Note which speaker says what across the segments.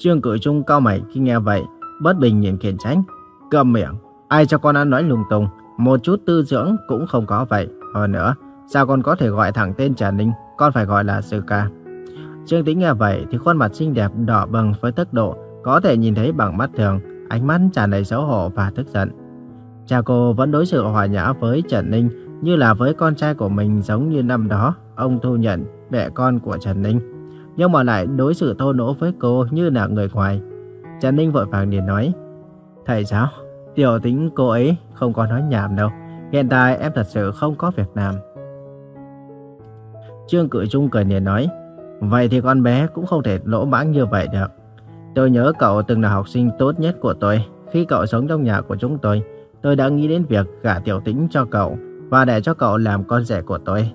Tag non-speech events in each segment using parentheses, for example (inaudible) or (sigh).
Speaker 1: Trương Cử Trung cao mày khi nghe vậy, bất bình nhìn khiển tránh, Cầm miệng, ai cho con ăn nói lung tung, một chút tư dưỡng cũng không có vậy. Hơn nữa, sao con có thể gọi thẳng tên Trần Ninh, con phải gọi là sư ca. Trương Tĩnh nghe vậy thì khuôn mặt xinh đẹp đỏ bừng với tốc độ có thể nhìn thấy bằng mắt thường, ánh mắt tràn đầy xấu hổ và tức giận. Cha cô vẫn đối xử hòa nhã với Trần Ninh như là với con trai của mình giống như năm đó ông thu nhận mẹ con của Trần Ninh. Nhưng mà lại đối xử thô lỗ với cô như là người ngoài. Trần Ninh vội vàng liền nói, Thầy giáo Tiểu tính cô ấy không có nói nhảm đâu. Hiện tại em thật sự không có việc làm. Trương Cự Trung cười liền nói, Vậy thì con bé cũng không thể lỗ mãng như vậy được. Tôi nhớ cậu từng là học sinh tốt nhất của tôi. Khi cậu sống trong nhà của chúng tôi, tôi đã nghĩ đến việc gả tiểu tĩnh cho cậu và để cho cậu làm con rể của tôi.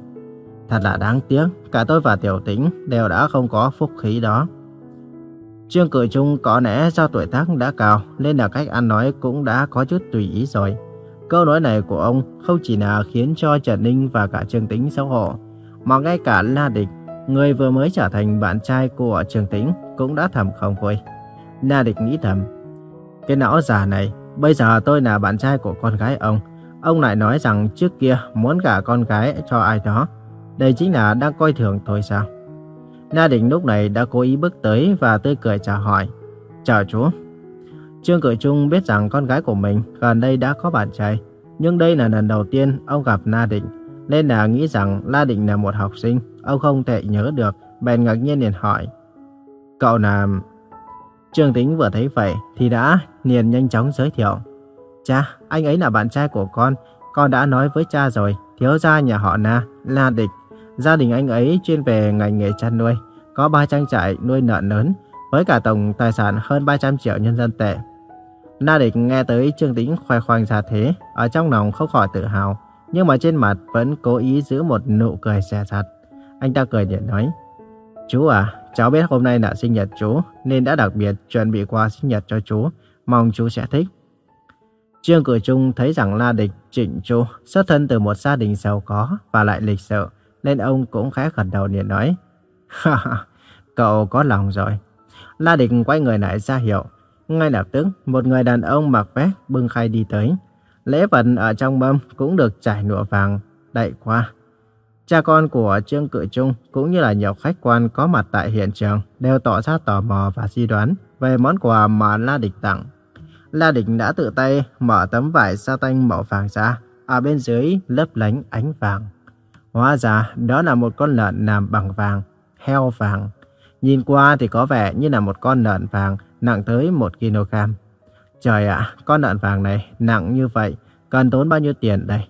Speaker 1: Thật là đáng tiếc, cả tôi và tiểu tĩnh đều đã không có phúc khí đó. Trương Cử Trung có lẽ do tuổi tác đã cao nên là cách ăn nói cũng đã có chút tùy ý rồi. Câu nói này của ông không chỉ là khiến cho Trần Ninh và cả Trương Tĩnh xấu hổ, mà ngay cả La Địch, người vừa mới trở thành bạn trai của Trương Tĩnh cũng đã thầm không vui. La Địch nghĩ thầm, cái não già này, bây giờ tôi là bạn trai của con gái ông. Ông lại nói rằng trước kia muốn gả con gái cho ai đó. Đây chính là đang coi thường tôi sao? Na Đình lúc này đã cố ý bước tới và tươi cười chào hỏi. Chào chú. Trương Cửu Trung biết rằng con gái của mình gần đây đã có bạn trai. Nhưng đây là lần đầu tiên ông gặp Na Định. Nên là nghĩ rằng La Định là một học sinh. Ông không thể nhớ được. Bèn ngạc nhiên liền hỏi. Cậu là... Trương Tính vừa thấy vậy thì đã liền nhanh chóng giới thiệu. Cha, anh ấy là bạn trai của con. Con đã nói với cha rồi. Thiếu gia nhà họ Na, La Địch. Gia đình anh ấy chuyên về ngành nghề chăn nuôi. Có ba trang trại nuôi lợn lớn. Với cả tổng tài sản hơn 300 triệu nhân dân tệ. Na Địch nghe tới Trương Tĩnh khoe khoang ra thế. Ở trong lòng không khỏi tự hào. Nhưng mà trên mặt vẫn cố ý giữ một nụ cười xè sặt. Anh ta cười điện nói. Chú à, cháu biết hôm nay là sinh nhật chú, nên đã đặc biệt chuẩn bị quà sinh nhật cho chú. Mong chú sẽ thích. Trương Cử Trung thấy rằng La Địch Trịnh Chu xuất thân từ một gia đình giàu có và lại lịch sự, nên ông cũng khá gật đầu liền nói. Ha ha, cậu có lòng rồi. La Địch quay người lại ra hiệu. Ngay lập tức, một người đàn ông mặc vest bưng khay đi tới. Lễ vật ở trong mâm cũng được trải nụa vàng, đậy qua. Cha con của Trương Cự Trung cũng như là nhiều khách quan có mặt tại hiện trường đều tỏ ra tò mò và suy đoán về món quà mà La Địch tặng. La Địch đã tự tay mở tấm vải sa tanh màu vàng ra, ở bên dưới lấp lánh ánh vàng. Hóa ra đó là một con lợn làm bằng vàng, heo vàng. Nhìn qua thì có vẻ như là một con lợn vàng nặng tới 1 kg. Trời ạ, con lợn vàng này nặng như vậy, cần tốn bao nhiêu tiền đây?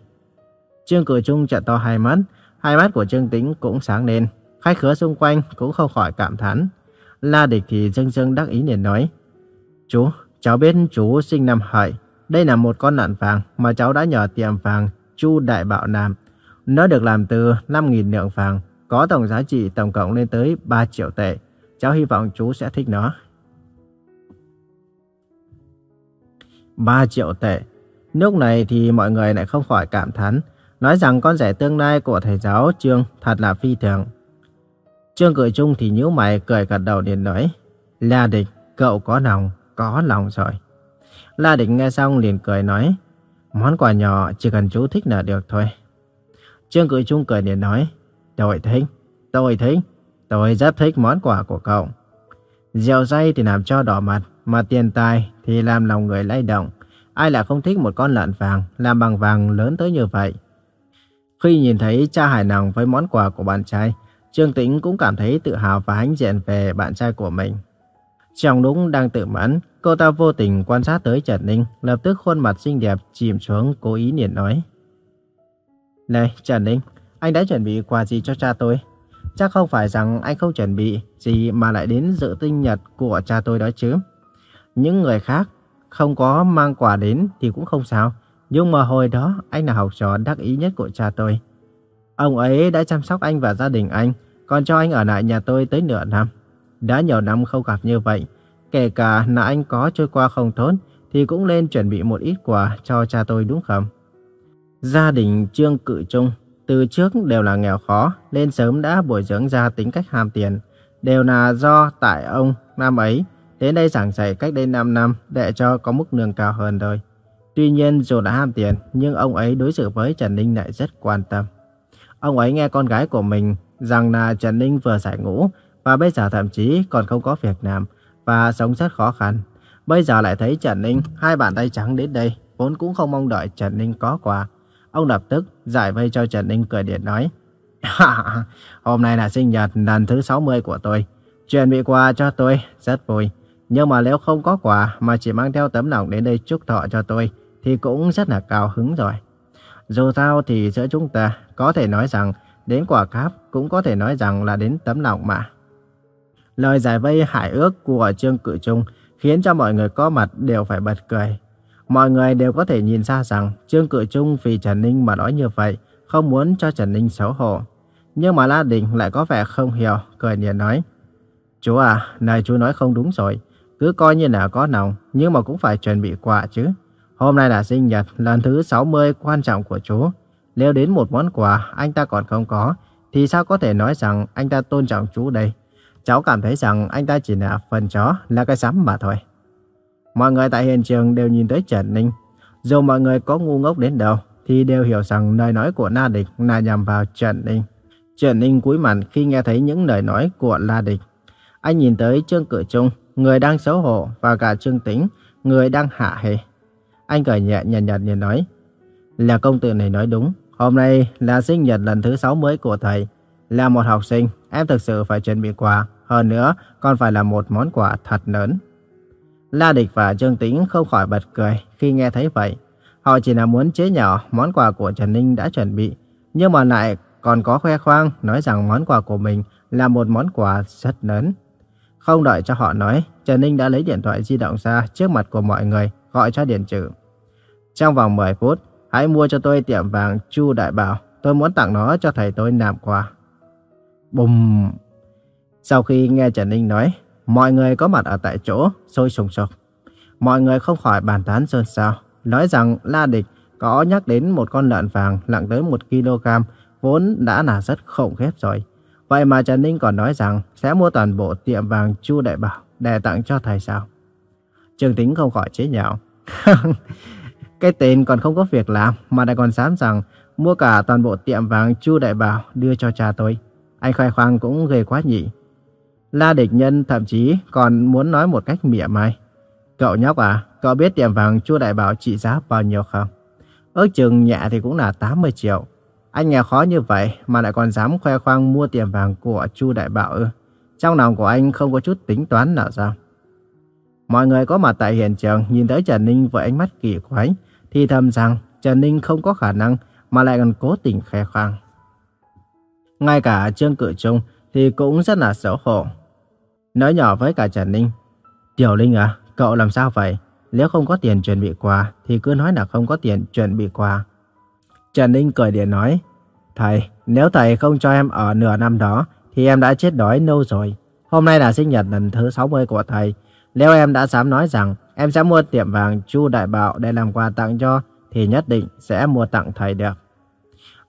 Speaker 1: Trương Cử Trung trợn to hai mắt, hai mắt của Trương Tĩnh cũng sáng lên. Khách khứa xung quanh cũng không khỏi cảm thán. La Địch thì dâng dâng đắc ý liền nói. Chú, cháu biết chú sinh năm hợi. Đây là một con lợn vàng mà cháu đã nhờ tiệm vàng Chu Đại Bảo làm. Nó được làm từ 5.000 lượng vàng, có tổng giá trị tổng cộng lên tới 3 triệu tệ. Cháu hy vọng chú sẽ thích nó. 3 triệu tệ. Lúc này thì mọi người lại không khỏi cảm thán, nói rằng con rể tương lai của thầy giáo Trương thật là phi thường. Trương cười chung thì nhíu mày cười gật đầu liền nói, La Địch, cậu có lòng, có lòng rồi. La Địch nghe xong liền cười nói, món quà nhỏ chỉ cần chú thích là được thôi. Trương Cửu chung cười liền nói, tôi thích, tôi thích, tôi rất thích món quà của cậu. Rượu say thì làm cho đỏ mặt, mà tiền tài thì làm lòng người lay động. Ai lại không thích một con lợn vàng làm bằng vàng lớn tới như vậy. Khi nhìn thấy cha hài lòng với món quà của bạn trai, Trương Tĩnh cũng cảm thấy tự hào và hãnh diện về bạn trai của mình. Trong lúc đang tự mãn, cô ta vô tình quan sát tới Trần Ninh, lập tức khuôn mặt xinh đẹp chìm xuống cố ý niệm nói. Này Trần Ninh, anh đã chuẩn bị quà gì cho cha tôi? Chắc không phải rằng anh không chuẩn bị gì mà lại đến dự tinh nhật của cha tôi đó chứ. Những người khác không có mang quà đến thì cũng không sao. Nhưng mà hồi đó anh là học trò đắc ý nhất của cha tôi. Ông ấy đã chăm sóc anh và gia đình anh, còn cho anh ở lại nhà tôi tới nửa năm. Đã nhiều năm không gặp như vậy, kể cả là anh có trôi qua không tốt, thì cũng nên chuẩn bị một ít quà cho cha tôi đúng không? Gia đình Trương Cự Trung từ trước đều là nghèo khó, nên sớm đã bồi dưỡng ra tính cách ham tiền. Đều là do tại ông năm ấy Đến đây giảng dạy cách đây 5 năm để cho có mức lương cao hơn thôi. Tuy nhiên dù đã ham tiền nhưng ông ấy đối xử với Trần Ninh lại rất quan tâm. Ông ấy nghe con gái của mình rằng là Trần Ninh vừa giải ngũ và bây giờ thậm chí còn không có việc làm và sống rất khó khăn. Bây giờ lại thấy Trần Ninh hai bàn tay trắng đến đây, vốn cũng không mong đợi Trần Ninh có quà. Ông lập tức giải vây cho Trần Ninh cười điện nói. Hôm nay là sinh nhật lần thứ 60 của tôi. Chuẩn bị quà cho tôi, rất vui. Nhưng mà nếu không có quà mà chỉ mang theo tấm lòng đến đây chúc thọ cho tôi, thì cũng rất là cao hứng rồi. Dù sao thì giữa chúng ta có thể nói rằng đến quả cáp cũng có thể nói rằng là đến tấm lòng mà. Lời giải vây hải ước của Trương Cự Trung khiến cho mọi người có mặt đều phải bật cười. Mọi người đều có thể nhìn ra rằng Trương Cự Trung vì Trần Ninh mà nói như vậy, không muốn cho Trần Ninh xấu hổ. Nhưng mà La Đình lại có vẻ không hiểu, cười nhẹ nói. Chú à, này chú nói không đúng rồi. Cứ coi như là có nòng, nhưng mà cũng phải chuẩn bị quà chứ. Hôm nay là sinh nhật lần thứ 60 quan trọng của chú. Nếu đến một món quà anh ta còn không có, thì sao có thể nói rằng anh ta tôn trọng chú đây? Cháu cảm thấy rằng anh ta chỉ là phần chó, là cái sắm mà thôi. Mọi người tại hiện trường đều nhìn tới Trần Ninh. Dù mọi người có ngu ngốc đến đâu, thì đều hiểu rằng lời nói của La Địch là nhằm vào Trần Ninh. Trần Ninh cúi mặt khi nghe thấy những lời nói của La Địch. Anh nhìn tới Trương Cử Trung, người đang xấu hổ, và cả Trương Tĩnh, người đang hạ hề. Anh cười nhẹ nhàn nhạt nhìn nói, là công tử này nói đúng, hôm nay là sinh nhật lần thứ 60 của thầy. Là một học sinh, em thực sự phải chuẩn bị quà, hơn nữa còn phải là một món quà thật lớn. La Địch và Trương Tĩnh không khỏi bật cười khi nghe thấy vậy. Họ chỉ là muốn chế nhỏ món quà của Trần Ninh đã chuẩn bị, nhưng mà lại còn có khoe khoang nói rằng món quà của mình là một món quà rất lớn. Không đợi cho họ nói, Trần Ninh đã lấy điện thoại di động ra trước mặt của mọi người, gọi cho điện Trừ. Trong vòng 10 phút, hãy mua cho tôi tiệm vàng Chu Đại Bảo. Tôi muốn tặng nó cho thầy tôi làm quà. Bùm! Sau khi nghe Trần Ninh nói, mọi người có mặt ở tại chỗ, sôi sùng sục. Mọi người không khỏi bàn tán sơn sao, nói rằng La Địch có nhắc đến một con lợn vàng nặng tới 1 kg, vốn đã là rất khủng khiếp rồi. Vậy mà Trần Ninh còn nói rằng sẽ mua toàn bộ tiệm vàng Chu Đại Bảo để tặng cho thầy sao. Trường Tính không khỏi chế nhạo. (laughs) Cái tên còn không có việc làm mà lại còn dám rằng mua cả toàn bộ tiệm vàng Chu Đại Bảo đưa cho cha tôi. Anh khoe khoang cũng ghê quá nhỉ. La địch nhân thậm chí còn muốn nói một cách mỉa mai. Cậu nhóc à, cậu biết tiệm vàng Chu Đại Bảo trị giá bao nhiêu không? Ước chừng nhẹ thì cũng là 80 triệu. Anh nghèo khó như vậy mà lại còn dám khoe khoang mua tiệm vàng của Chu Đại Bảo ư? Trong lòng của anh không có chút tính toán nào sao? Mọi người có mặt tại hiện trường nhìn thấy Trần Ninh với ánh mắt kỳ quái, thì thầm rằng Trần Ninh không có khả năng mà lại còn cố tình khoe khoang. Ngay cả Trương Cự Trung thì cũng rất là xấu hổ. Nói nhỏ với cả Trần Ninh, Tiểu Linh à, cậu làm sao vậy? Nếu không có tiền chuẩn bị quà thì cứ nói là không có tiền chuẩn bị quà. Trần Ninh cười điện nói, Thầy, nếu thầy không cho em ở nửa năm đó thì em đã chết đói lâu rồi. Hôm nay là sinh nhật lần thứ 60 của thầy. Nếu em đã dám nói rằng em sẽ mua tiệm vàng Chu Đại Bảo để làm quà tặng cho thì nhất định sẽ mua tặng thầy được.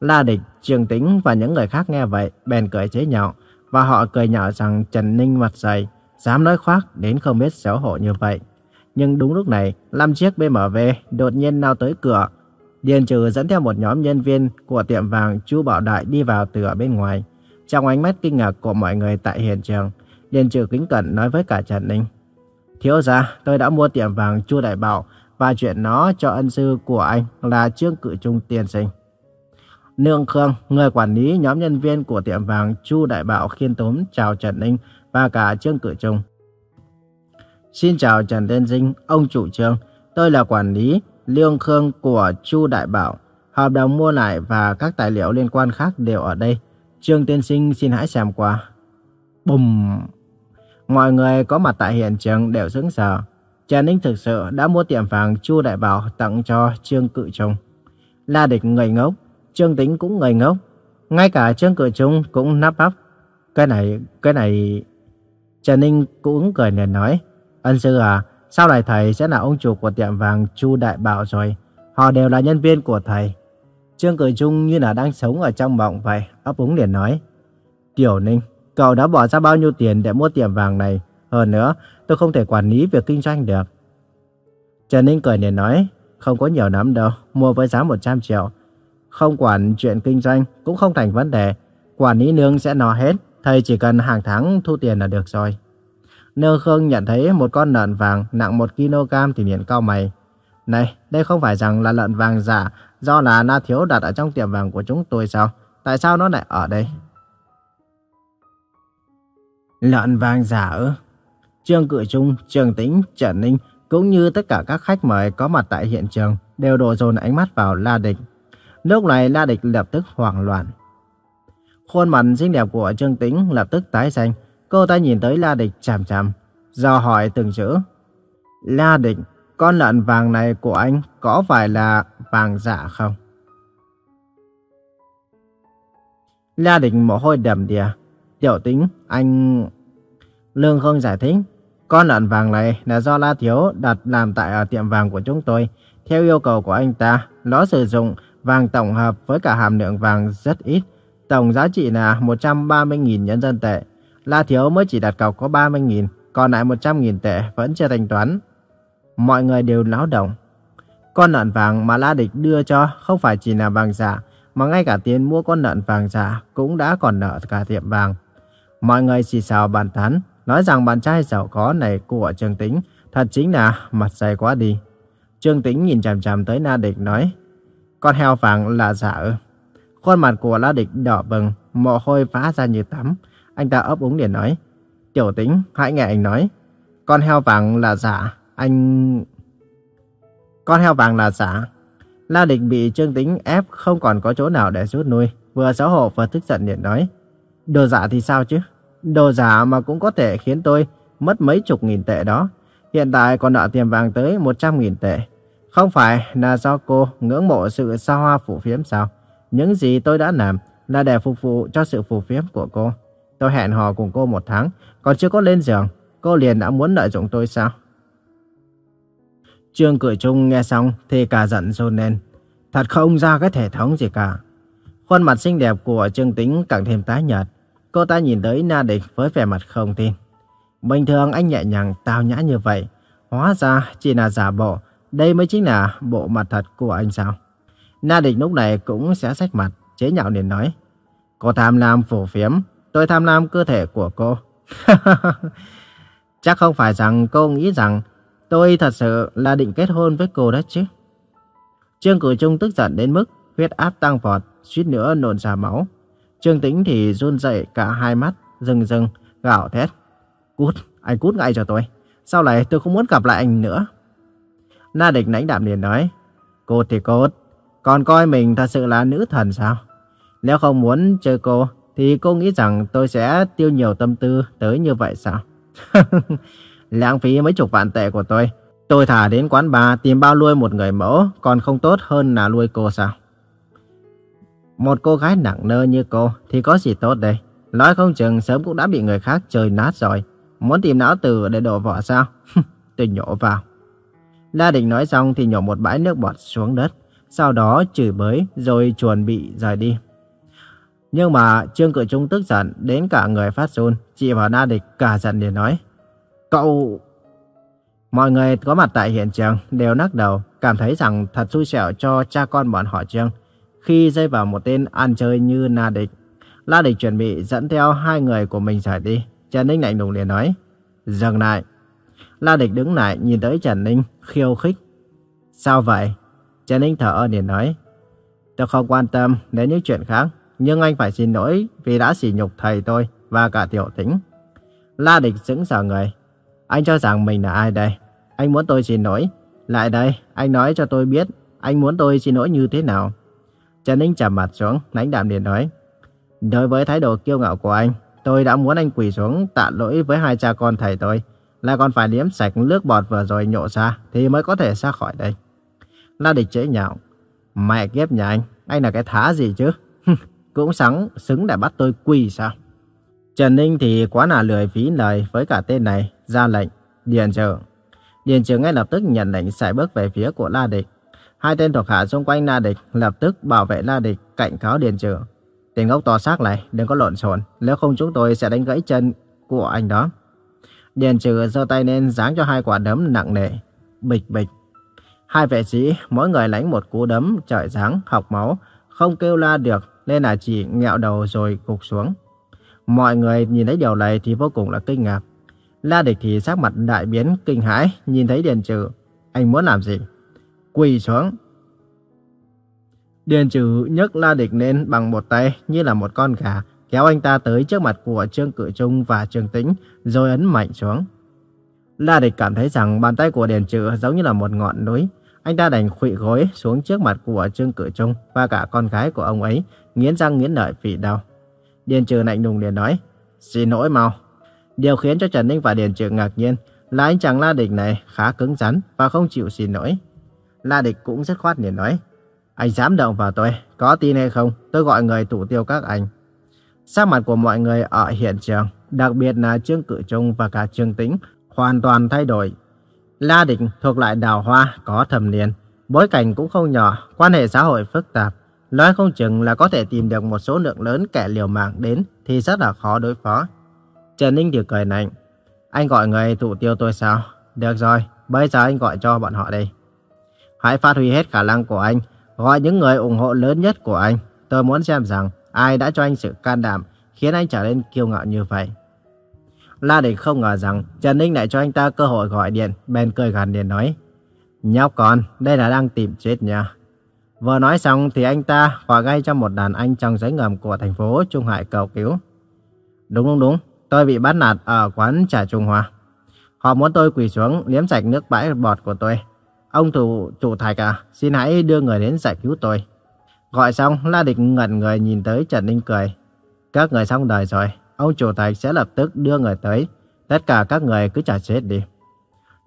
Speaker 1: La Địch, Trường Tĩnh và những người khác nghe vậy bèn cười chế nhạo và họ cười nhạo rằng Trần Ninh mặt dày, dám nói khoác đến không biết xấu hổ như vậy. Nhưng đúng lúc này, năm chiếc BMW đột nhiên lao tới cửa. Điền Trừ dẫn theo một nhóm nhân viên của tiệm vàng Chu Bảo Đại đi vào từ ở bên ngoài. Trong ánh mắt kinh ngạc của mọi người tại hiện trường, Điền Trừ kính cẩn nói với cả Trần Ninh. Thiếu gia, tôi đã mua tiệm vàng Chu Đại Bảo và chuyện nó cho ân sư của anh là Trương Cự Trung tiền sinh. Nương Khương, người quản lý nhóm nhân viên của tiệm vàng Chu Đại Bảo khiên tốn chào Trần Ninh và cả Trương Cử Trung. Xin chào Trần Tiên Dinh, ông chủ trương. Tôi là quản lý Lương Khương của Chu Đại Bảo. Hợp đồng mua lại và các tài liệu liên quan khác đều ở đây. Trương Tiên Sinh xin hãy xem qua. Bùm! Mọi người có mặt tại hiện trường đều sững sờ. Trần Ninh thực sự đã mua tiệm vàng Chu Đại Bảo tặng cho Trương Cự Trung. La Địch người ngốc, Trương Tính cũng ngây ngốc. Ngay cả Trương Cự Trung cũng nắp bắp. Cái này, cái này... Trần Ninh cũng cười nền nói. Ân sư à, sau này thầy sẽ là ông chủ của tiệm vàng Chu Đại Bảo rồi. Họ đều là nhân viên của thầy. Trương Cử Trung như là đang sống ở trong mộng vậy, ấp úng liền nói. Tiểu Ninh, cậu đã bỏ ra bao nhiêu tiền để mua tiệm vàng này? Hơn nữa, tôi không thể quản lý việc kinh doanh được. Trần Ninh cười liền nói, không có nhiều lắm đâu, mua với giá 100 triệu. Không quản chuyện kinh doanh cũng không thành vấn đề, quản lý nương sẽ no hết, thầy chỉ cần hàng tháng thu tiền là được rồi. Nơ Khương nhận thấy một con lợn vàng nặng 1 kg thì liền cao mày. Này, đây không phải rằng là lợn vàng giả do là Na Thiếu đặt ở trong tiệm vàng của chúng tôi sao? Tại sao nó lại ở đây? Lợn vàng giả ư? Trương Cự Trung, Trường Tĩnh, Trần Ninh cũng như tất cả các khách mời có mặt tại hiện trường đều đổ dồn ánh mắt vào La Địch. Lúc này La Địch lập tức hoảng loạn. Khuôn mặt xinh đẹp của Trương Tĩnh lập tức tái xanh. Cô ta nhìn tới La Địch chằm chằm, do hỏi từng chữ. La Địch, con lợn vàng này của anh có phải là vàng giả không? La Địch mồ hôi đầm đìa. Tiểu Tĩnh, anh... Lương không giải thích. Con lợn vàng này là do La Thiếu đặt làm tại ở tiệm vàng của chúng tôi. Theo yêu cầu của anh ta, nó sử dụng vàng tổng hợp với cả hàm lượng vàng rất ít. Tổng giá trị là 130.000 nhân dân tệ. La Thiếu mới chỉ đặt cọc có 30.000, còn lại 100.000 tệ vẫn chưa thanh toán. Mọi người đều náo động. Con lợn vàng mà La Địch đưa cho không phải chỉ là vàng giả, mà ngay cả tiền mua con lợn vàng giả cũng đã còn nợ cả tiệm vàng. Mọi người xì xào bàn tán, nói rằng bạn trai giàu có này của Trương Tĩnh thật chính là mặt dày quá đi. Trương Tĩnh nhìn chằm chằm tới La Địch nói, con heo vàng là giả ư? Khuôn mặt của La Địch đỏ bừng, mồ hôi phá ra như tắm. Anh ta ấp úng để nói, Tiểu Tĩnh, hãy nghe anh nói, con heo vàng là giả, anh... Con heo vàng là giả. La Địch bị Trương tính ép không còn có chỗ nào để rút nuôi, vừa xấu hổ vừa tức giận để nói, đồ giả thì sao chứ? Đồ giả mà cũng có thể khiến tôi mất mấy chục nghìn tệ đó. Hiện tại còn nợ tiền vàng tới 100 nghìn tệ. Không phải là do cô ngưỡng mộ sự xa hoa phủ phiếm sao? Những gì tôi đã làm là để phục vụ cho sự phù phiếm của cô. Tôi hẹn hò cùng cô một tháng, còn chưa có lên giường, cô liền đã muốn lợi dụng tôi sao? Trương Cửi Trung nghe xong thì cả giận rôn lên. Thật không ra cái thể thống gì cả. Khuôn mặt xinh đẹp của Trương Tính càng thêm tái nhợt. Cô ta nhìn tới Na Địch với vẻ mặt không tin. Bình thường anh nhẹ nhàng tao nhã như vậy. Hóa ra chỉ là giả bộ. Đây mới chính là bộ mặt thật của anh sao? Na Địch lúc này cũng sẽ sách mặt, chế nhạo liền nói. Cô tham lam phổ phiếm, tôi tham lam cơ thể của cô. (laughs) Chắc không phải rằng cô nghĩ rằng tôi thật sự là định kết hôn với cô đó chứ. Trương Cửu Trung tức giận đến mức huyết áp tăng vọt, suýt nữa nôn ra máu. Trương Tĩnh thì run rẩy cả hai mắt, rừng rừng, gào thét. Cút, anh cút ngay cho tôi. Sau này tôi không muốn gặp lại anh nữa. Na địch lãnh đạm liền nói. Cút thì cút, còn coi mình thật sự là nữ thần sao? Nếu không muốn chơi cô, thì cô nghĩ rằng tôi sẽ tiêu nhiều tâm tư tới như vậy sao? (laughs) Lãng phí mấy chục vạn tệ của tôi. Tôi thả đến quán bar tìm bao nuôi một người mẫu còn không tốt hơn là nuôi cô sao? Một cô gái nặng nơ như cô thì có gì tốt đây? Nói không chừng sớm cũng đã bị người khác chơi nát rồi. Muốn tìm não tử để đổ vỏ sao? (laughs) tôi nhổ vào. La Định nói xong thì nhổ một bãi nước bọt xuống đất. Sau đó chửi bới rồi chuẩn bị rời đi. Nhưng mà Trương Cự Trung tức giận đến cả người phát run. Chị vào Na Địch cả giận để nói. Cậu... Mọi người có mặt tại hiện trường đều nắc đầu, cảm thấy rằng thật xui xẻo cho cha con bọn họ Trương. Khi rơi vào một tên ăn chơi như Na Địch, La Địch chuẩn bị dẫn theo hai người của mình rời đi. Trần Ninh lạnh lùng liền nói, dừng lại. La Địch đứng lại nhìn tới Trần Ninh, khiêu khích. Sao vậy? Trần Ninh thở ơn liền nói, tôi không quan tâm đến những chuyện khác, nhưng anh phải xin lỗi vì đã sỉ nhục thầy tôi và cả tiểu tính. La Địch sững sờ người. Anh cho rằng mình là ai đây? Anh muốn tôi xin lỗi. Lại đây, anh nói cho tôi biết anh muốn tôi xin lỗi như thế nào. Trần Ninh chầm mặt xuống, lãnh đạm liền nói. Đối với thái độ kiêu ngạo của anh, tôi đã muốn anh quỳ xuống tạ lỗi với hai cha con thầy tôi là còn phải liếm sạch nước bọt vừa rồi nhộ ra thì mới có thể ra khỏi đây. La địch chế nhạo. Mẹ kiếp nhà anh, anh là cái thá gì chứ? (laughs) Cũng sẵn, xứng để bắt tôi quỳ sao? Trần Ninh thì quá là lười phí lời với cả tên này, ra lệnh, điền trưởng. Điền trưởng ngay lập tức nhận lệnh xài bước về phía của La Địch. Hai tên thuộc hạ xung quanh La Địch lập tức bảo vệ La Địch cạnh cáo Điền trưởng. Tiền ngốc to xác này, đừng có lộn xộn, nếu không chúng tôi sẽ đánh gãy chân của anh đó. Điền trừ giơ tay lên giáng cho hai quả đấm nặng nề. Bịch bịch. Hai vệ sĩ, mỗi người lãnh một cú đấm trời giáng, học máu, không kêu la được nên là chỉ ngẹo đầu rồi gục xuống. Mọi người nhìn thấy điều này thì vô cùng là kinh ngạc. La địch thì sắc mặt đại biến kinh hãi nhìn thấy Điền trừ. Anh muốn làm gì? Quỳ xuống. Điền trừ nhấc La địch lên bằng một tay như là một con gà kéo anh ta tới trước mặt của Trương Cự Trung và Trương Tĩnh, rồi ấn mạnh xuống. La Địch cảm thấy rằng bàn tay của Điền Trừ giống như là một ngọn núi. Anh ta đành khuỵu gối xuống trước mặt của Trương Cự Trung và cả con gái của ông ấy, nghiến răng nghiến lợi vì đau. Điền Trừ lạnh lùng liền nói, xin lỗi mau. Điều khiến cho Trần Ninh và Điền Trừ ngạc nhiên là anh chàng La Địch này khá cứng rắn và không chịu xin lỗi. La Địch cũng rất khoát liền nói, anh dám động vào tôi, có tin hay không, tôi gọi người thủ tiêu các anh. Sắc mặt của mọi người ở hiện trường, đặc biệt là Trương Cự Trung và cả Trương Tĩnh, hoàn toàn thay đổi. La Định thuộc lại đào hoa có thầm niên, bối cảnh cũng không nhỏ, quan hệ xã hội phức tạp. Nói không chừng là có thể tìm được một số lượng lớn kẻ liều mạng đến thì rất là khó đối phó. Trần Ninh thì cười lạnh. Anh gọi người thủ tiêu tôi sao? Được rồi, bây giờ anh gọi cho bọn họ đây. Hãy phát huy hết khả năng của anh, gọi những người ủng hộ lớn nhất của anh. Tôi muốn xem rằng Ai đã cho anh sự can đảm khiến anh trở nên kiêu ngạo như vậy? La Đình không ngờ rằng Trần Ninh lại cho anh ta cơ hội gọi điện, bèn cười gằn điện nói. Nhóc con, đây là đang tìm chết nha. Vừa nói xong thì anh ta gọi ngay cho một đàn anh trong giấy ngầm của thành phố Trung Hải cầu cứu. Đúng đúng đúng, tôi bị bắt nạt ở quán trà Trung Hoa. Họ muốn tôi quỳ xuống liếm sạch nước bãi bọt của tôi. Ông thủ chủ thạch à, xin hãy đưa người đến giải cứu tôi. Gọi xong, La Địch ngẩn người nhìn tới Trần Ninh cười. Các người xong đời rồi, ông chủ tịch sẽ lập tức đưa người tới. Tất cả các người cứ trả chết đi.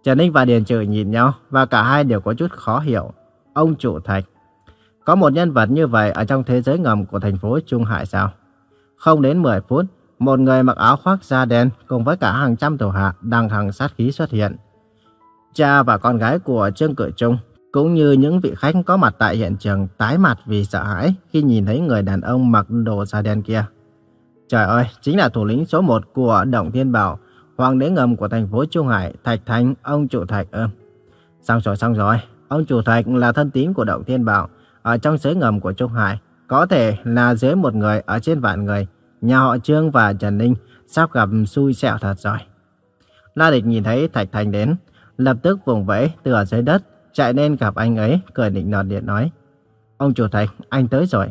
Speaker 1: Trần Ninh và Điền Trừ nhìn nhau và cả hai đều có chút khó hiểu. Ông chủ tịch. Có một nhân vật như vậy ở trong thế giới ngầm của thành phố Trung Hải sao? Không đến 10 phút, một người mặc áo khoác da đen cùng với cả hàng trăm thủ hạ đang hàng sát khí xuất hiện. Cha và con gái của Trương Cử Trung cũng như những vị khách có mặt tại hiện trường tái mặt vì sợ hãi khi nhìn thấy người đàn ông mặc đồ da đen kia. Trời ơi, chính là thủ lĩnh số 1 của Động Thiên Bảo, hoàng đế ngầm của thành phố Trung Hải, Thạch Thành, ông chủ Thạch ơ. Xong rồi, xong rồi, ông chủ Thạch là thân tín của Động Thiên Bảo, ở trong giới ngầm của Trung Hải, có thể là dưới một người ở trên vạn người. Nhà họ Trương và Trần Ninh sắp gặp xui xẻo thật rồi. La Địch nhìn thấy Thạch Thành đến, lập tức vùng vẫy từ ở dưới đất chạy lên gặp anh ấy, cười định nọt điện nói. Ông chủ Thạch, anh tới rồi.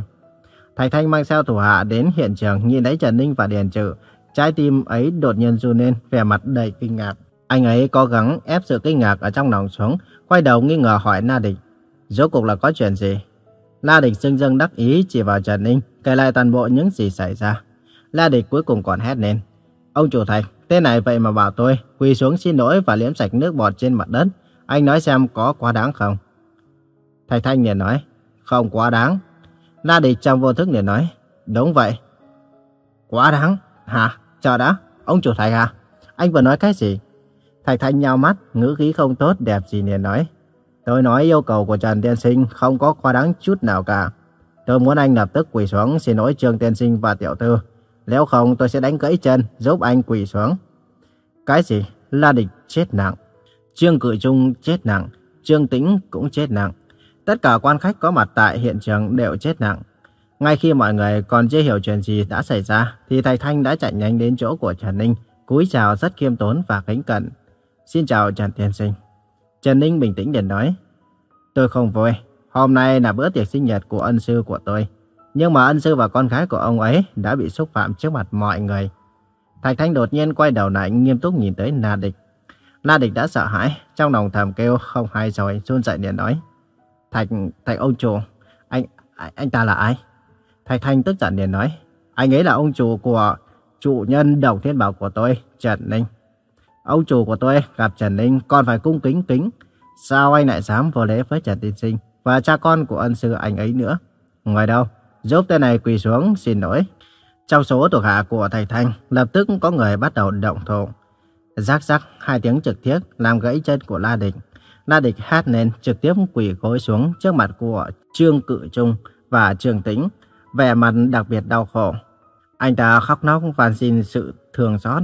Speaker 1: Thạch Thanh mang theo thủ hạ đến hiện trường nhìn thấy Trần Ninh và Điền Trừ. Trái tim ấy đột nhiên run lên, vẻ mặt đầy kinh ngạc. Anh ấy cố gắng ép sự kinh ngạc ở trong lòng xuống, quay đầu nghi ngờ hỏi Na Địch. Rốt cuộc là có chuyện gì? La Địch dưng dưng đắc ý chỉ vào Trần Ninh, kể lại toàn bộ những gì xảy ra. La Địch cuối cùng còn hét lên. Ông chủ Thạch, tên này vậy mà bảo tôi quỳ xuống xin lỗi và liếm sạch nước bọt trên mặt đất. Anh nói xem có quá đáng không? Thầy Thanh liền nói, không quá đáng. La Địch trong vô thức liền nói, đúng vậy. Quá đáng? Hả? Chờ đã, ông chủ thầy à? Anh vừa nói cái gì? Thầy Thanh nhao mắt, ngữ khí không tốt đẹp gì liền nói. Tôi nói yêu cầu của Trần Tiên Sinh không có quá đáng chút nào cả. Tôi muốn anh lập tức quỳ xuống xin lỗi Trương Tiên Sinh và Tiểu Tư. Nếu không tôi sẽ đánh gãy chân giúp anh quỳ xuống. Cái gì? La Địch chết nặng. Trương Cự Trung chết nặng, Trương Tĩnh cũng chết nặng. Tất cả quan khách có mặt tại hiện trường đều chết nặng. Ngay khi mọi người còn chưa hiểu chuyện gì đã xảy ra, thì Thầy Thanh đã chạy nhanh đến chỗ của Trần Ninh, cúi chào rất khiêm tốn và kính cẩn. Xin chào Trần Tiên Sinh. Trần Ninh bình tĩnh để nói, Tôi không vui, hôm nay là bữa tiệc sinh nhật của ân sư của tôi. Nhưng mà ân sư và con gái của ông ấy đã bị xúc phạm trước mặt mọi người. Thạch Thanh đột nhiên quay đầu lại nghiêm túc nhìn tới Na Địch. La Địch đã sợ hãi, trong lòng thầm kêu không hay rồi, run rẩy liền nói. Thạch, thạch ông chủ, anh, anh ta là ai? Thạch Thanh tức giận liền nói, anh ấy là ông chủ của chủ nhân đồng thiên bảo của tôi, Trần Ninh. Ông chủ của tôi gặp Trần Ninh còn phải cung kính kính. Sao anh lại dám vô lễ với Trần Tiên Sinh và cha con của ân sư anh ấy nữa? Ngoài đâu, giúp tên này quỳ xuống xin lỗi. Trong số thuộc hạ của thầy Thanh, lập tức có người bắt đầu động thổ rác rắc hai tiếng trực tiếp làm gãy chân của La Địch. La Địch hát lên trực tiếp quỳ gối xuống trước mặt của Trương Cự Trung và Trương Tĩnh, vẻ mặt đặc biệt đau khổ. Anh ta khóc nóc van xin sự thương xót.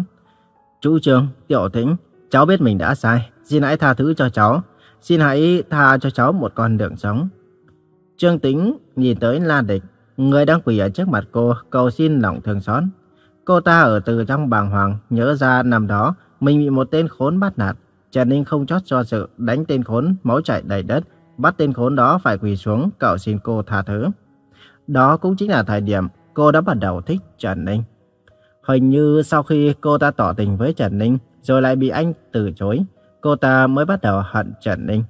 Speaker 1: Chú Trương, Tiểu Tĩnh, cháu biết mình đã sai. Xin hãy tha thứ cho cháu. Xin hãy tha cho cháu một con đường sống. Trương Tĩnh nhìn tới La Địch, người đang quỳ ở trước mặt cô, cầu xin lòng thương xót. Cô ta ở từ trong bàng hoàng, nhớ ra năm đó mình bị một tên khốn bắt nạt. Trần Ninh không chót cho sự đánh tên khốn, máu chảy đầy đất, bắt tên khốn đó phải quỳ xuống, cầu xin cô tha thứ. Đó cũng chính là thời điểm cô đã bắt đầu thích Trần Ninh. Hình như sau khi cô ta tỏ tình với Trần Ninh, rồi lại bị anh từ chối, cô ta mới bắt đầu hận Trần Ninh.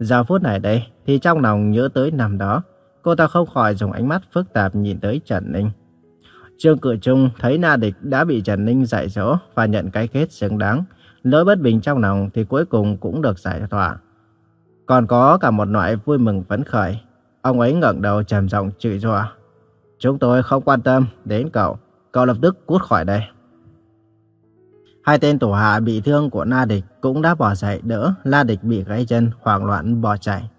Speaker 1: Giờ phút này đây, thì trong lòng nhớ tới năm đó, cô ta không khỏi dùng ánh mắt phức tạp nhìn tới Trần Ninh. Trương Cự Trung thấy Na Địch đã bị Trần Ninh dạy dỗ và nhận cái kết xứng đáng. nỗi bất bình trong lòng thì cuối cùng cũng được giải tỏa. Còn có cả một loại vui mừng phấn khởi. Ông ấy ngẩng đầu trầm giọng chửi rủa. Chúng tôi không quan tâm đến cậu. Cậu lập tức cút khỏi đây. Hai tên tổ hạ bị thương của Na Địch cũng đã bỏ dậy đỡ La Địch bị gãy chân, hoảng loạn bỏ chạy.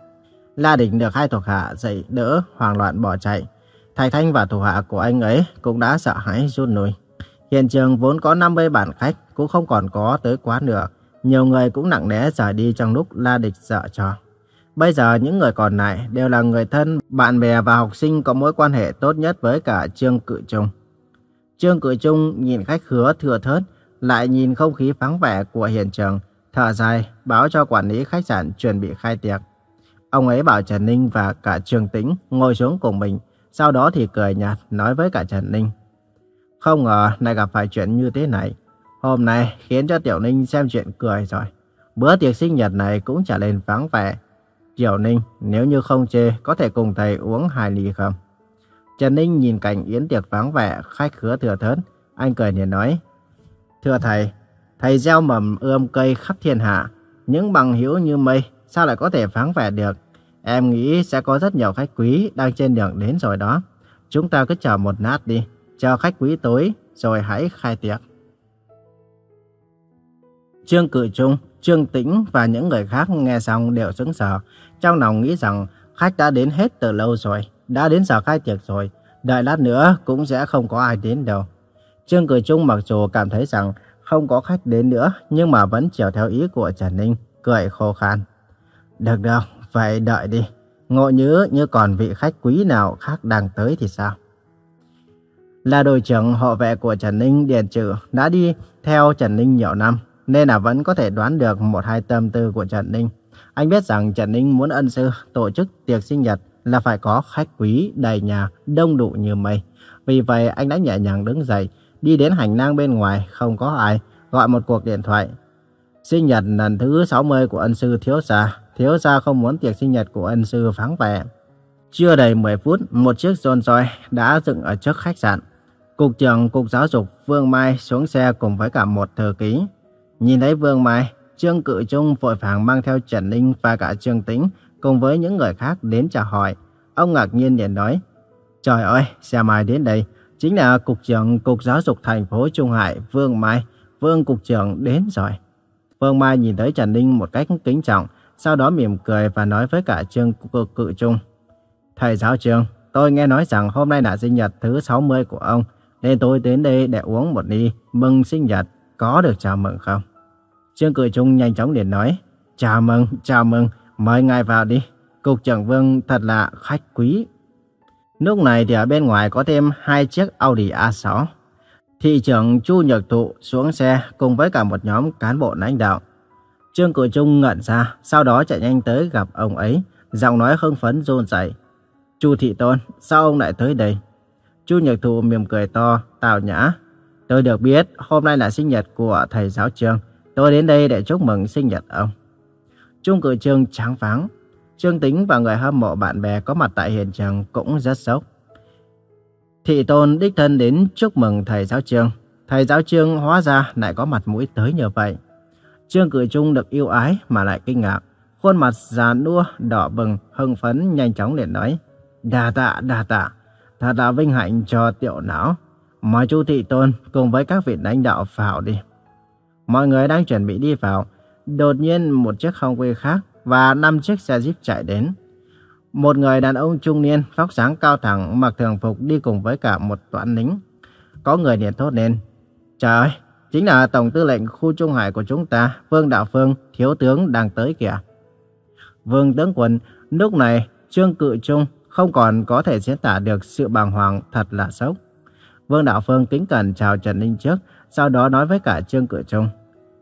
Speaker 1: La Địch được hai thuộc hạ dậy đỡ, hoảng loạn bỏ chạy thầy Thanh và thủ hạ của anh ấy cũng đã sợ hãi rút lui. Hiện trường vốn có 50 bản khách cũng không còn có tới quá nữa. Nhiều người cũng nặng nề rời đi trong lúc La Địch sợ cho. Bây giờ những người còn lại đều là người thân, bạn bè và học sinh có mối quan hệ tốt nhất với cả Trương Cự Trung. Trương Cự Trung nhìn khách khứa thừa thớt, lại nhìn không khí vắng vẻ của hiện trường, thở dài, báo cho quản lý khách sạn chuẩn bị khai tiệc. Ông ấy bảo Trần Ninh và cả Trương Tĩnh ngồi xuống cùng mình, sau đó thì cười nhạt nói với cả Trần Ninh. Không ngờ lại gặp phải chuyện như thế này. Hôm nay khiến cho Tiểu Ninh xem chuyện cười rồi. Bữa tiệc sinh nhật này cũng trở nên vắng vẻ. Tiểu Ninh, nếu như không chê, có thể cùng thầy uống hai ly không? Trần Ninh nhìn cảnh yến tiệc vắng vẻ, khách khứa thừa thớt. Anh cười nhìn nói. Thưa thầy, thầy gieo mầm ươm cây khắp thiên hạ. Những bằng hữu như mây, sao lại có thể vắng vẻ được? Em nghĩ sẽ có rất nhiều khách quý đang trên đường đến rồi đó. Chúng ta cứ chờ một nát đi, chờ khách quý tối rồi hãy khai tiệc. Trương Cự Trung, Trương Tĩnh và những người khác nghe xong đều sững sờ, trong lòng nghĩ rằng khách đã đến hết từ lâu rồi, đã đến giờ khai tiệc rồi, đợi lát nữa cũng sẽ không có ai đến đâu. Trương Cự Trung mặc dù cảm thấy rằng không có khách đến nữa, nhưng mà vẫn chiều theo ý của Trần Ninh, cười khô khan. Được đâu, vậy đợi đi. Ngộ nhớ như còn vị khách quý nào khác đang tới thì sao? Là đội trưởng hộ vệ của Trần Ninh Điền Trừ đã đi theo Trần Ninh nhiều năm, nên là vẫn có thể đoán được một hai tâm tư của Trần Ninh. Anh biết rằng Trần Ninh muốn ân sư tổ chức tiệc sinh nhật là phải có khách quý đầy nhà, đông đủ như mây. Vì vậy anh đã nhẹ nhàng đứng dậy, đi đến hành lang bên ngoài, không có ai, gọi một cuộc điện thoại. Sinh nhật lần thứ 60 của ân sư Thiếu Gia, Thiếu Gia không muốn tiệc sinh nhật của ân sư vắng vẻ. Chưa đầy 10 phút, một chiếc Rolls Royce đã dựng ở trước khách sạn. Cục trưởng Cục Giáo dục Vương Mai xuống xe cùng với cả một thư ký. Nhìn thấy Vương Mai, Trương Cự Trung vội vàng mang theo Trần Ninh và cả Trương Tĩnh cùng với những người khác đến chào hỏi. Ông ngạc nhiên liền nói, Trời ơi, xe Mai đến đây, chính là Cục trưởng Cục Giáo dục thành phố Trung Hải Vương Mai, Vương Cục trưởng đến rồi. Vương Mai nhìn thấy Trần Ninh một cách kính trọng, sau đó mỉm cười và nói với cả Trương Cự, Cự Trung. Thầy giáo Trương, tôi nghe nói rằng hôm nay là sinh nhật thứ 60 của ông, nên tôi đến đây để uống một ly mừng sinh nhật, có được chào mừng không? Trương Cự Trung nhanh chóng liền nói, chào mừng, chào mừng, mời ngài vào đi. Cục trưởng Vương thật là khách quý. Lúc này thì ở bên ngoài có thêm hai chiếc Audi A6. Thị trưởng Chu Nhật Thụ xuống xe cùng với cả một nhóm cán bộ lãnh đạo. Trương Cửu Trung ngẩn ra, sau đó chạy nhanh tới gặp ông ấy, giọng nói hưng phấn rôn rẩy. Chu Thị Tôn, sao ông lại tới đây? Chu Nhật Thụ mỉm cười to, tào nhã. Tôi được biết hôm nay là sinh nhật của thầy giáo trường, Tôi đến đây để chúc mừng sinh nhật ông. Trung Cửu Trương tráng váng. Trương Tính và người hâm mộ bạn bè có mặt tại hiện trường cũng rất sốc. Thị Tôn đích thân đến chúc mừng thầy giáo trường, Thầy giáo trường hóa ra lại có mặt mũi tới như vậy. Trương Cử Trung được yêu ái mà lại kinh ngạc. Khuôn mặt già nua, đỏ bừng, hưng phấn nhanh chóng liền nói. Đà tạ, đà tạ. Thật là vinh hạnh cho tiểu não. Mời chú Thị Tôn cùng với các vị lãnh đạo vào đi. Mọi người đang chuẩn bị đi vào. Đột nhiên một chiếc không quê khác và năm chiếc xe jeep chạy đến. Một người đàn ông trung niên, vóc sáng cao thẳng, mặc thường phục đi cùng với cả một toán lính. Có người liền thốt lên. Trời ơi, chính là Tổng tư lệnh khu Trung Hải của chúng ta, Vương Đạo Phương, thiếu tướng đang tới kìa. Vương tướng quân, lúc này Trương Cự Trung không còn có thể diễn tả được sự bàng hoàng thật là sốc. Vương Đạo Phương kính cẩn chào Trần Ninh trước, sau đó nói với cả Trương Cự Trung.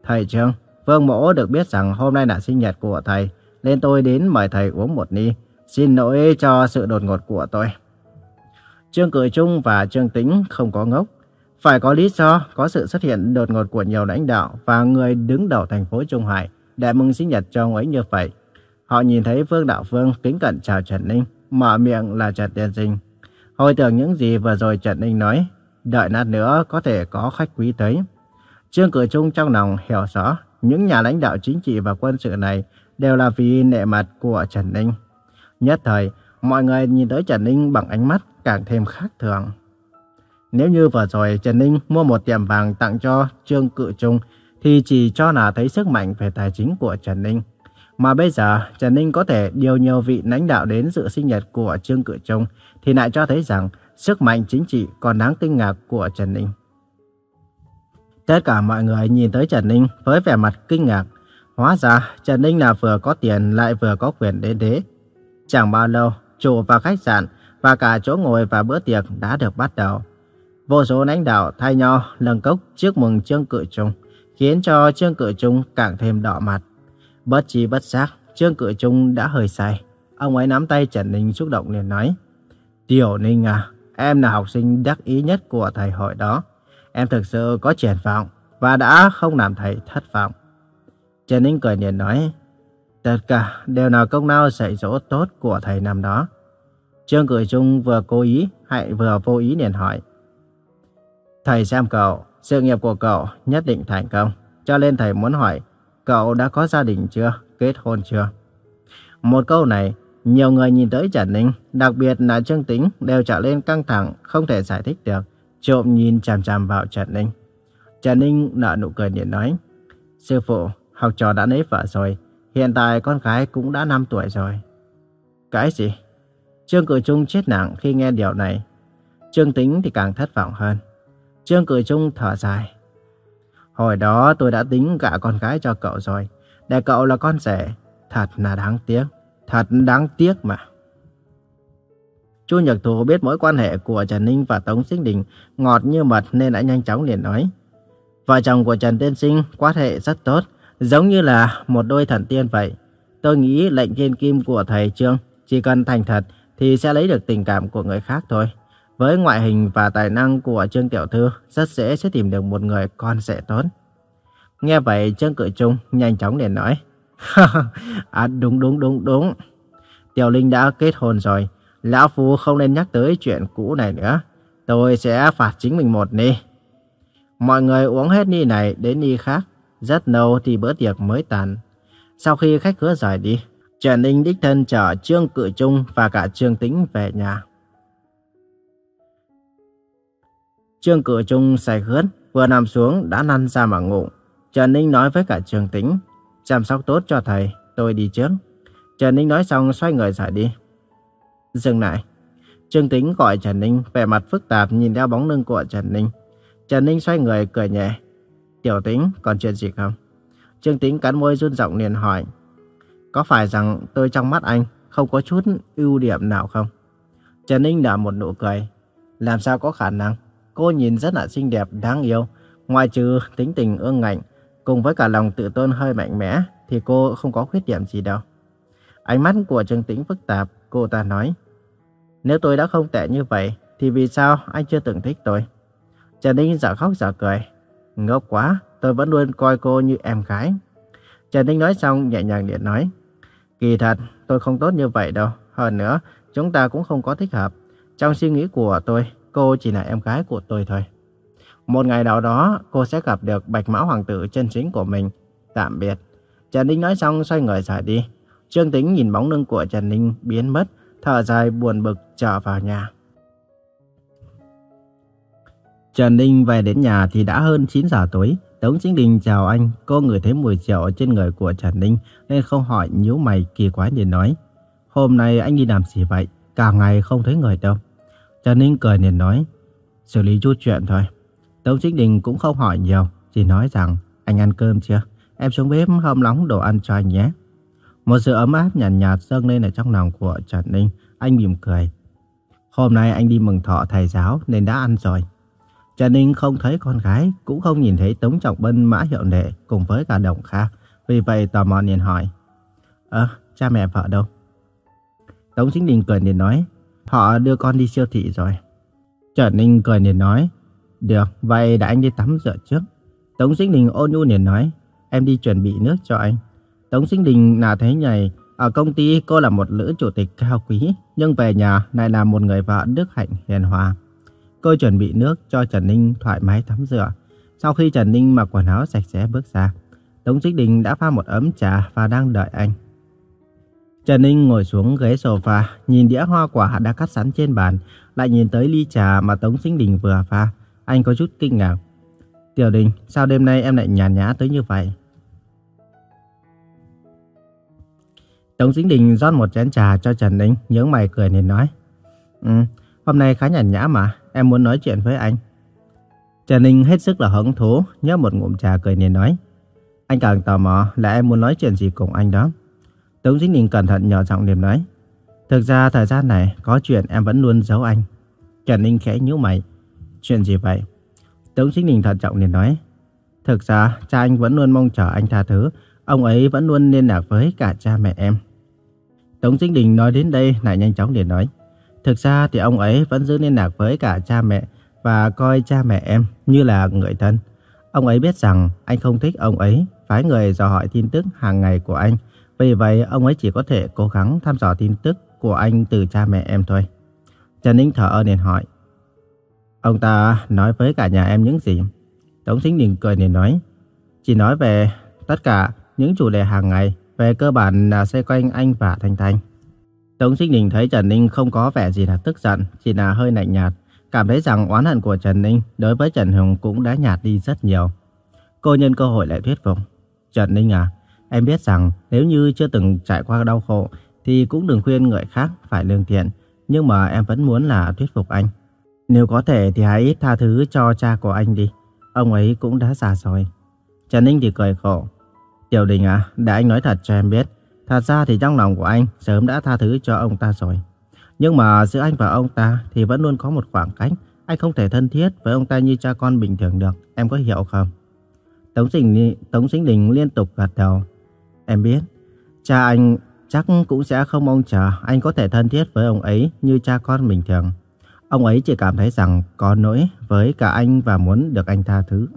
Speaker 1: Thầy Trương, Vương Mỗ được biết rằng hôm nay là sinh nhật của thầy, nên tôi đến mời thầy uống một ly. Xin lỗi cho sự đột ngột của tôi. Trương Cự Trung và Trương Tĩnh không có ngốc. Phải có lý do có sự xuất hiện đột ngột của nhiều lãnh đạo và người đứng đầu thành phố Trung Hải để mừng sinh nhật cho ông ấy như vậy. Họ nhìn thấy Vương Đạo Phương kính cẩn chào Trần Ninh, mở miệng là Trần Tiên Sinh. Hồi tưởng những gì vừa rồi Trần Ninh nói, đợi lát nữa có thể có khách quý tới. Trương Cử Trung trong lòng hiểu rõ, những nhà lãnh đạo chính trị và quân sự này đều là vì nệ mặt của Trần Ninh. Nhất thời, mọi người nhìn tới Trần Ninh bằng ánh mắt càng thêm khác thường. Nếu như vừa rồi Trần Ninh mua một tiệm vàng tặng cho Trương Cự Trung, thì chỉ cho là thấy sức mạnh về tài chính của Trần Ninh. Mà bây giờ Trần Ninh có thể điều nhiều vị lãnh đạo đến dự sinh nhật của Trương Cự Trung, thì lại cho thấy rằng sức mạnh chính trị còn đáng kinh ngạc của Trần Ninh. Tất cả mọi người nhìn tới Trần Ninh với vẻ mặt kinh ngạc. Hóa ra Trần Ninh là vừa có tiền lại vừa có quyền đến thế. Chẳng bao lâu, chủ và khách sạn và cả chỗ ngồi và bữa tiệc đã được bắt đầu. Vô số lãnh đạo thay nhau lần cốc chúc mừng Trương Cự Trung, khiến cho Trương Cự Trung càng thêm đỏ mặt. Bất chi bất giác, Trương Cự Trung đã hơi say. Ông ấy nắm tay Trần Ninh xúc động liền nói, Tiểu Ninh à, em là học sinh đắc ý nhất của thầy hội đó. Em thực sự có triển vọng và đã không làm thầy thất vọng. Trần Ninh cười liền nói, Tất cả đều là công lao dạy dỗ tốt của thầy năm đó. Trương Cử Trung vừa cố ý hay vừa vô ý liền hỏi. Thầy xem cậu, sự nghiệp của cậu nhất định thành công. Cho nên thầy muốn hỏi, cậu đã có gia đình chưa, kết hôn chưa? Một câu này, nhiều người nhìn tới Trần Ninh, đặc biệt là Trương Tính đều trở lên căng thẳng, không thể giải thích được, trộm nhìn chằm chằm vào Trần Ninh. Trần Ninh nở nụ cười điện nói, Sư phụ, học trò đã lấy vợ rồi, hiện tại con gái cũng đã 5 tuổi rồi. Cái gì? Trương Cử Trung chết nặng khi nghe điều này. Trương Tính thì càng thất vọng hơn. Trương Cử Trung thở dài. Hồi đó tôi đã tính cả con gái cho cậu rồi. Để cậu là con rể. Thật là đáng tiếc. Thật đáng tiếc mà. Chu Nhật Thù biết mối quan hệ của Trần Ninh và Tống Sinh Đình ngọt như mật nên đã nhanh chóng liền nói. Vợ chồng của Trần Tiên Sinh quan hệ rất tốt, giống như là một đôi thần tiên vậy. Tôi nghĩ lệnh thiên kim của thầy Trương chỉ cần thành thật thì sẽ lấy được tình cảm của người khác thôi. Với ngoại hình và tài năng của Trương Tiểu Thư, rất dễ sẽ tìm được một người con sẽ tốt. Nghe vậy, Trương Cự Trung nhanh chóng liền nói. (laughs) à đúng đúng đúng đúng. Tiểu Linh đã kết hôn rồi. Lão Phu không nên nhắc tới chuyện cũ này nữa. Tôi sẽ phạt chính mình một ni. Mọi người uống hết ni này đến ni khác. Rất lâu thì bữa tiệc mới tàn. Sau khi khách khứa rời đi, Trần Ninh đích thân chở Trương Cự Trung và cả Trương Tĩnh về nhà. Trương Cử Trung say khướt, vừa nằm xuống đã lăn ra mà ngủ. Trần Ninh nói với cả Trương Tĩnh, chăm sóc tốt cho thầy, tôi đi trước. Trần Ninh nói xong xoay người rời đi. Dừng lại. Trương Tĩnh gọi Trần Ninh, vẻ mặt phức tạp nhìn theo bóng lưng của Trần Ninh. Trần Ninh xoay người cười nhẹ. Tiểu Tĩnh, còn chuyện gì không? Trương Tĩnh cắn môi run giọng liền hỏi. Có phải rằng tôi trong mắt anh không có chút ưu điểm nào không? Trần Ninh nở một nụ cười. Làm sao có khả năng? Cô nhìn rất là xinh đẹp, đáng yêu. Ngoài trừ tính tình ương ngạnh, cùng với cả lòng tự tôn hơi mạnh mẽ, thì cô không có khuyết điểm gì đâu. Ánh mắt của Trương Tĩnh phức tạp, cô ta nói. Nếu tôi đã không tệ như vậy, thì vì sao anh chưa từng thích tôi? Trần Ninh giả khóc giả cười. Ngốc quá, tôi vẫn luôn coi cô như em gái. Trần Ninh nói xong nhẹ nhàng điện nói. Kỳ thật, tôi không tốt như vậy đâu. Hơn nữa, chúng ta cũng không có thích hợp. Trong suy nghĩ của tôi, cô chỉ là em gái của tôi thôi. Một ngày nào đó, cô sẽ gặp được bạch mã hoàng tử chân chính của mình. Tạm biệt. Trần Ninh nói xong xoay người rời đi. Trương Tính nhìn bóng lưng của Trần Ninh biến mất, thở dài buồn bực trở vào nhà. Trần Ninh về đến nhà thì đã hơn 9 giờ tối. Tống Chính Đình chào anh, cô ngửi thấy mùi rượu trên người của Trần Ninh nên không hỏi nhíu mày kỳ quái nhìn nói. Hôm nay anh đi làm gì vậy? Cả ngày không thấy người đâu. Trần Ninh cười liền nói. Xử lý chút chuyện thôi. Tống Chính Đình cũng không hỏi nhiều, chỉ nói rằng anh ăn cơm chưa? Em xuống bếp hâm nóng đồ ăn cho anh nhé. Một sự ấm áp nhàn nhạt, nhạt dâng lên ở trong lòng của Trần Ninh. Anh mỉm cười. Hôm nay anh đi mừng thọ thầy giáo nên đã ăn rồi. Trần Ninh không thấy con gái, cũng không nhìn thấy Tống Trọng Bân mã hiệu đệ cùng với cả đồng Kha Vì vậy tò mò liền hỏi. Ơ, cha mẹ vợ đâu? Tống Chính Đình cười liền nói. Họ đưa con đi siêu thị rồi. Trần Ninh cười liền nói. Được, vậy đã anh đi tắm rửa trước. Tống Sinh Đình ôn nhu liền nói. Em đi chuẩn bị nước cho anh. Tống Sinh Đình là thế nhầy, Ở công ty cô là một nữ chủ tịch cao quý. Nhưng về nhà lại là một người vợ đức hạnh hiền hòa. Cô chuẩn bị nước cho Trần Ninh thoải mái tắm rửa. Sau khi Trần Ninh mặc quần áo sạch sẽ bước ra, Tống Trích Đình đã pha một ấm trà và đang đợi anh. Trần Ninh ngồi xuống ghế sofa, nhìn đĩa hoa quả đã cắt sẵn trên bàn, lại nhìn tới ly trà mà Tống Sinh Đình vừa pha. Anh có chút kinh ngạc. Tiểu Đình, sao đêm nay em lại nhàn nhã tới như vậy? Tống Sinh Đình rót một chén trà cho Trần Ninh, nhướng mày cười nên nói. Ừ, hôm nay khá nhàn nhã mà, em muốn nói chuyện với anh. Trần Ninh hết sức là hứng thú, nhấp một ngụm trà cười nên nói. Anh càng tò mò là em muốn nói chuyện gì cùng anh đó. Tống Dĩnh Ninh cẩn thận nhỏ giọng điểm nói. Thực ra thời gian này có chuyện em vẫn luôn giấu anh. Trần Ninh khẽ nhíu mày. Chuyện gì vậy? Tống Dĩnh Ninh thận trọng liền nói. Thực ra cha anh vẫn luôn mong chờ anh tha thứ. Ông ấy vẫn luôn liên lạc với cả cha mẹ em. Tống Dĩnh Đình nói đến đây lại nhanh chóng liền nói. Thực ra thì ông ấy vẫn giữ liên lạc với cả cha mẹ và coi cha mẹ em như là người thân. Ông ấy biết rằng anh không thích ông ấy, phái người dò hỏi tin tức hàng ngày của anh. Vì vậy, ông ấy chỉ có thể cố gắng thăm dò tin tức của anh từ cha mẹ em thôi. Trần Ninh thở ơ liền hỏi. Ông ta nói với cả nhà em những gì? Tống Sinh Đình cười liền nói. Chỉ nói về tất cả những chủ đề hàng ngày, về cơ bản là xoay quanh anh và Thanh Thanh. Tống Sinh Đình thấy Trần Ninh không có vẻ gì là tức giận, chỉ là hơi lạnh nhạt. Cảm thấy rằng oán hận của Trần Ninh đối với Trần Hùng cũng đã nhạt đi rất nhiều. Cô nhân cơ hội lại thuyết phục. Trần Ninh à, em biết rằng nếu như chưa từng trải qua đau khổ thì cũng đừng khuyên người khác phải lương thiện. Nhưng mà em vẫn muốn là thuyết phục anh. Nếu có thể thì hãy tha thứ cho cha của anh đi. Ông ấy cũng đã già rồi. Trần Ninh thì cười khổ. Tiểu Đình à, để anh nói thật cho em biết. Thật ra thì trong lòng của anh sớm đã tha thứ cho ông ta rồi. Nhưng mà giữa anh và ông ta thì vẫn luôn có một khoảng cách. Anh không thể thân thiết với ông ta như cha con bình thường được. Em có hiểu không? Tống Sinh, Tống Sinh Đình liên tục gật đầu. Em biết, cha anh chắc cũng sẽ không mong chờ anh có thể thân thiết với ông ấy như cha con bình thường. Ông ấy chỉ cảm thấy rằng có lỗi với cả anh và muốn được anh tha thứ.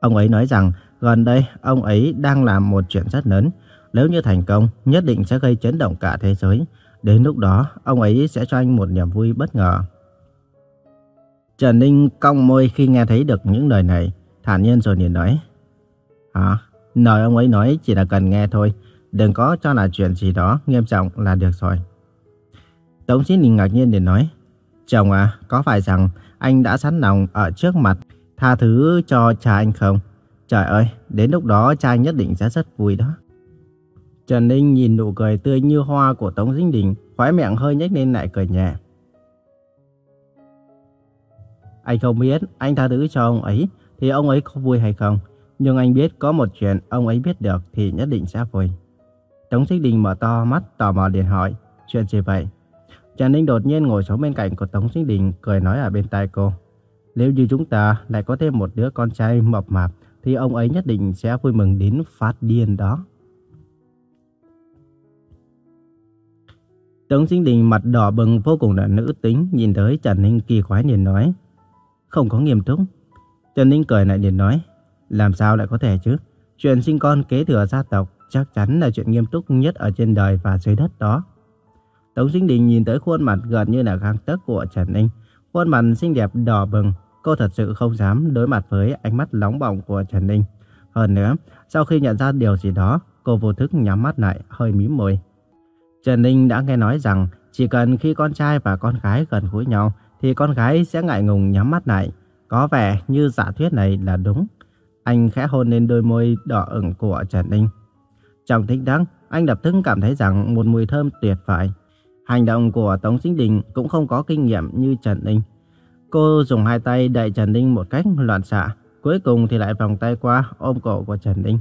Speaker 1: Ông ấy nói rằng gần đây ông ấy đang làm một chuyện rất lớn. Nếu như thành công, nhất định sẽ gây chấn động cả thế giới. Đến lúc đó, ông ấy sẽ cho anh một niềm vui bất ngờ. Trần Ninh cong môi khi nghe thấy được những lời này, thản nhiên rồi liền nói. Hả? Nói ông ấy nói chỉ là cần nghe thôi, đừng có cho là chuyện gì đó nghiêm trọng là được rồi. Tống Chí Ninh ngạc nhiên để nói. Chồng à, có phải rằng anh đã sẵn lòng ở trước mặt tha thứ cho cha anh không? Trời ơi, đến lúc đó cha anh nhất định sẽ rất vui đó. Trần Ninh nhìn nụ cười tươi như hoa của Tống Dinh Đình, khóe miệng hơi nhếch lên lại cười nhẹ. Anh không biết anh tha thứ cho ông ấy thì ông ấy có vui hay không. Nhưng anh biết có một chuyện ông ấy biết được thì nhất định sẽ vui. Tống Dinh Đình mở to mắt tò mò liền hỏi, chuyện gì vậy? Trần Ninh đột nhiên ngồi xuống bên cạnh của Tống Dinh Đình cười nói ở bên tai cô. Nếu như chúng ta lại có thêm một đứa con trai mập mạp thì ông ấy nhất định sẽ vui mừng đến phát điên đó. Tống Sinh Đình mặt đỏ bừng vô cùng là nữ tính, nhìn tới Trần Ninh kỳ quái liền nói. Không có nghiêm túc. Trần Ninh cười lại liền nói. Làm sao lại có thể chứ? Chuyện sinh con kế thừa gia tộc chắc chắn là chuyện nghiêm túc nhất ở trên đời và dưới đất đó. Tống Sinh Đình nhìn tới khuôn mặt gần như là gang tấc của Trần Ninh. Khuôn mặt xinh đẹp đỏ bừng, cô thật sự không dám đối mặt với ánh mắt nóng bỏng của Trần Ninh. Hơn nữa, sau khi nhận ra điều gì đó, cô vô thức nhắm mắt lại, hơi mím môi. Trần Ninh đã nghe nói rằng chỉ cần khi con trai và con gái gần gũi nhau thì con gái sẽ ngại ngùng nhắm mắt lại. Có vẻ như giả thuyết này là đúng. Anh khẽ hôn lên đôi môi đỏ ửng của Trần Ninh. Trong thích đắng, anh lập tức cảm thấy rằng một mùi thơm tuyệt vời. Hành động của Tống Sinh Đình cũng không có kinh nghiệm như Trần Ninh. Cô dùng hai tay đẩy Trần Ninh một cách loạn xạ. cuối cùng thì lại vòng tay qua ôm cổ của Trần Ninh.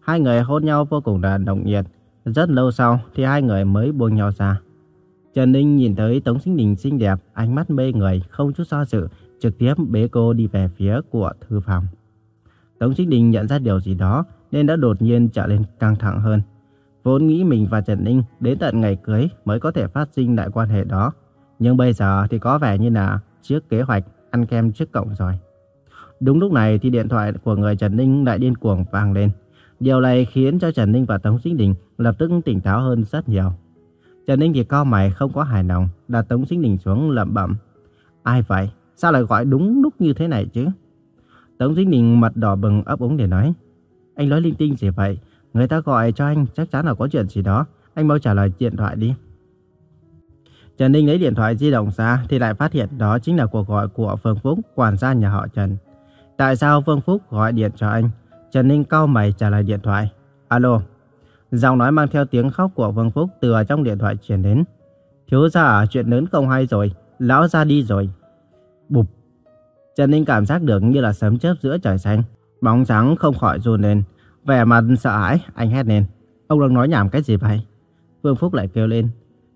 Speaker 1: Hai người hôn nhau vô cùng là nồng nhiệt. Rất lâu sau thì hai người mới buông nhau ra. Trần Ninh nhìn thấy Tống Sinh Đình xinh đẹp, ánh mắt mê người, không chút do dự, trực tiếp bế cô đi về phía của thư phòng. Tống Trích Đình nhận ra điều gì đó nên đã đột nhiên trở lên căng thẳng hơn. Vốn nghĩ mình và Trần Ninh đến tận ngày cưới mới có thể phát sinh lại quan hệ đó. Nhưng bây giờ thì có vẻ như là trước kế hoạch ăn kem trước cổng rồi. Đúng lúc này thì điện thoại của người Trần Ninh lại điên cuồng vang lên. Điều này khiến cho Trần Ninh và Tống Sinh Đình lập tức tỉnh táo hơn rất nhiều. Trần Ninh thì cao mày không có hài lòng, đặt Tống Sinh Đình xuống lẩm bẩm. Ai vậy? Sao lại gọi đúng lúc như thế này chứ? Tống Duy Đình mặt đỏ bừng ấp úng để nói. Anh nói linh tinh gì vậy? Người ta gọi cho anh chắc chắn là có chuyện gì đó. Anh mau trả lời điện thoại đi. Trần Ninh lấy điện thoại di động ra thì lại phát hiện đó chính là cuộc gọi của Phương Phúc, quản gia nhà họ Trần. Tại sao Phương Phúc gọi điện cho anh? Trần Ninh cau mày trả lời điện thoại. Alo. Giọng nói mang theo tiếng khóc của Phương Phúc từ ở trong điện thoại truyền đến. Thiếu gia chuyện lớn không hay rồi, lão ra đi rồi. Bụp. Trần Ninh cảm giác được như là sấm chớp giữa trời xanh. Bóng trắng không khỏi run lên. Vẻ mặt sợ hãi, anh hét lên. Ông đang nói nhảm cái gì vậy? Phương Phúc lại kêu lên.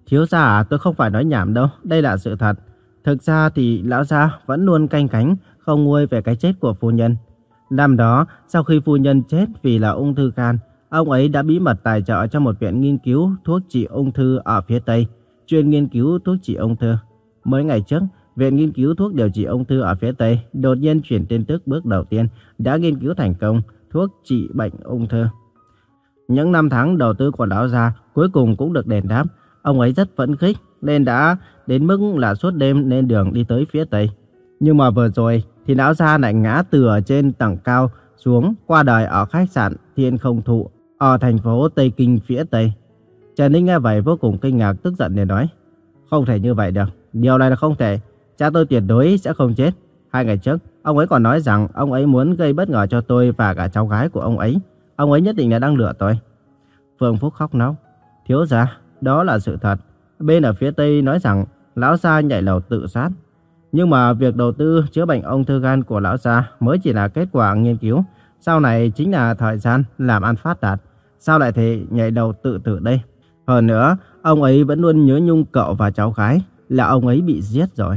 Speaker 1: Thiếu gia à, tôi không phải nói nhảm đâu, đây là sự thật. Thực ra thì lão gia vẫn luôn canh cánh, không nguôi về cái chết của phu nhân. Năm đó, sau khi phu nhân chết vì là ung thư gan, ông ấy đã bí mật tài trợ cho một viện nghiên cứu thuốc trị ung thư ở phía Tây, chuyên nghiên cứu thuốc trị ung thư. Mấy ngày trước, Viện Nghiên cứu thuốc điều trị ung thư ở phía Tây đột nhiên chuyển tin tức bước đầu tiên đã nghiên cứu thành công thuốc trị bệnh ung thư. Những năm tháng đầu tư của lão già cuối cùng cũng được đền đáp. Ông ấy rất phấn khích nên đã đến mức là suốt đêm lên đường đi tới phía Tây. Nhưng mà vừa rồi thì lão già lại ngã từ ở trên tầng cao xuống qua đời ở khách sạn Thiên Không Thụ ở thành phố Tây Kinh phía Tây. Trần Ninh nghe vậy vô cùng kinh ngạc tức giận để nói Không thể như vậy được, điều này là không thể. Cha tôi tuyệt đối sẽ không chết. Hai ngày trước, ông ấy còn nói rằng ông ấy muốn gây bất ngờ cho tôi và cả cháu gái của ông ấy. Ông ấy nhất định là đang lừa tôi. Phương Phúc khóc náo. Thiếu gia, đó là sự thật. Bên ở phía Tây nói rằng lão gia nhảy lầu tự sát. Nhưng mà việc đầu tư chữa bệnh ung thư gan của lão gia mới chỉ là kết quả nghiên cứu. Sau này chính là thời gian làm ăn phát đạt. Sao lại thể nhảy đầu tự tử đây? Hơn nữa, ông ấy vẫn luôn nhớ nhung cậu và cháu gái là ông ấy bị giết rồi.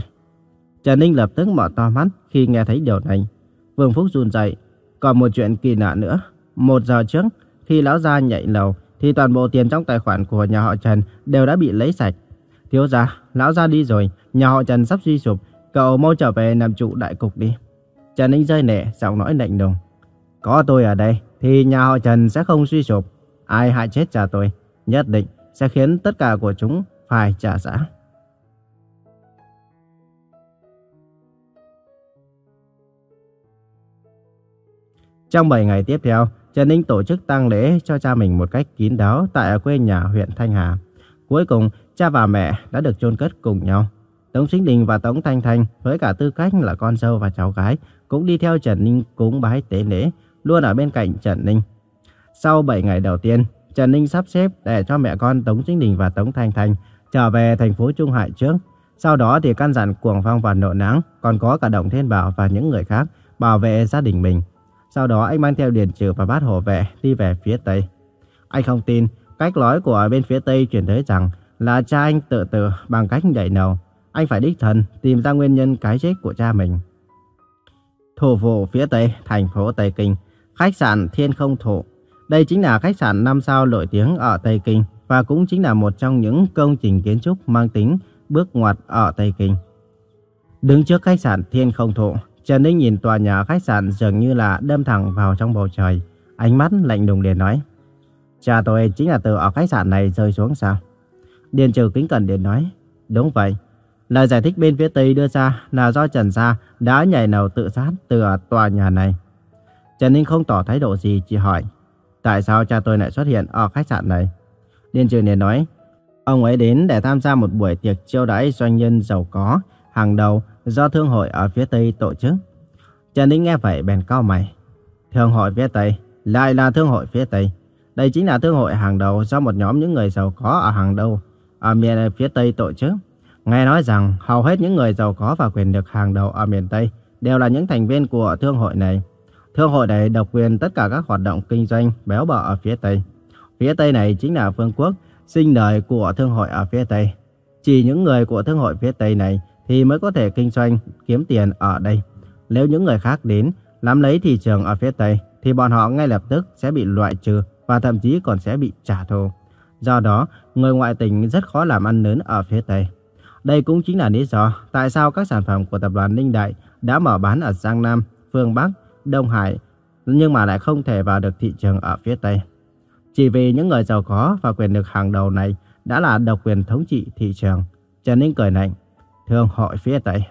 Speaker 1: Trần Ninh lập tức mở to mắt khi nghe thấy điều này. Vương Phúc run rẩy. Còn một chuyện kỳ lạ nữa. Một giờ trước, khi lão gia nhảy lầu, thì toàn bộ tiền trong tài khoản của nhà họ Trần đều đã bị lấy sạch. Thiếu gia, lão gia đi rồi, nhà họ Trần sắp suy sụp, cậu mau trở về làm trụ đại cục đi. Trần Ninh rơi nẻ, giọng nói lạnh lùng. Có tôi ở đây, thì nhà họ Trần sẽ không suy sụp. Ai hại chết cha tôi, nhất định sẽ khiến tất cả của chúng phải trả giá. Trong 7 ngày tiếp theo, Trần Ninh tổ chức tang lễ cho cha mình một cách kín đáo tại quê nhà huyện Thanh Hà. Cuối cùng, cha và mẹ đã được chôn cất cùng nhau. Tống Sinh Đình và Tống Thanh Thanh với cả tư cách là con dâu và cháu gái cũng đi theo Trần Ninh cúng bái tế lễ, luôn ở bên cạnh Trần Ninh. Sau 7 ngày đầu tiên, Trần Ninh sắp xếp để cho mẹ con Tống Sinh Đình và Tống Thanh Thanh trở về thành phố Trung Hải trước. Sau đó thì căn dặn Cuồng Phong và Nộ Nắng, còn có cả Đồng Thiên Bảo và những người khác bảo vệ gia đình mình. Sau đó anh mang theo Điền Trừ và bát hồ vệ đi về phía Tây. Anh không tin, cách nói của bên phía Tây truyền tới rằng là cha anh tự tử bằng cách nhảy nầu. Anh phải đích thân tìm ra nguyên nhân cái chết của cha mình. Thủ vụ phía Tây, thành phố Tây Kinh, khách sạn Thiên Không Thụ. Đây chính là khách sạn 5 sao nổi tiếng ở Tây Kinh và cũng chính là một trong những công trình kiến trúc mang tính bước ngoặt ở Tây Kinh. Đứng trước khách sạn Thiên Không Thụ, Trần Ninh nhìn tòa nhà khách sạn dường như là đâm thẳng vào trong bầu trời. Ánh mắt lạnh lùng để nói. Cha tôi chính là từ ở khách sạn này rơi xuống sao? Điền trừ kính cẩn điện nói. Đúng vậy. Lời giải thích bên phía Tây đưa ra là do Trần Gia đã nhảy lầu tự sát từ ở tòa nhà này. Trần Ninh không tỏ thái độ gì, chỉ hỏi. Tại sao cha tôi lại xuất hiện ở khách sạn này? Điền trừ liền nói. Ông ấy đến để tham gia một buổi tiệc chiêu đãi doanh nhân giàu có, hàng đầu do thương hội ở phía Tây tổ chức. Trần Ninh nghe vậy bèn cao mày. Thương hội phía Tây, lại là thương hội phía Tây. Đây chính là thương hội hàng đầu do một nhóm những người giàu có ở hàng đầu, ở miền phía Tây tổ chức. Nghe nói rằng hầu hết những người giàu có và quyền lực hàng đầu ở miền Tây đều là những thành viên của thương hội này. Thương hội này độc quyền tất cả các hoạt động kinh doanh béo bở ở phía Tây. Phía Tây này chính là phương quốc, sinh đời của thương hội ở phía Tây. Chỉ những người của thương hội phía Tây này thì mới có thể kinh doanh, kiếm tiền ở đây. Nếu những người khác đến, nắm lấy thị trường ở phía Tây, thì bọn họ ngay lập tức sẽ bị loại trừ và thậm chí còn sẽ bị trả thù. Do đó, người ngoại tỉnh rất khó làm ăn lớn ở phía Tây. Đây cũng chính là lý do tại sao các sản phẩm của tập đoàn Ninh Đại đã mở bán ở Giang Nam, phương Bắc, Đông Hải, nhưng mà lại không thể vào được thị trường ở phía Tây. Chỉ vì những người giàu có và quyền lực hàng đầu này đã là độc quyền thống trị thị trường. Trần Ninh cười lạnh, thương hội phía Tây.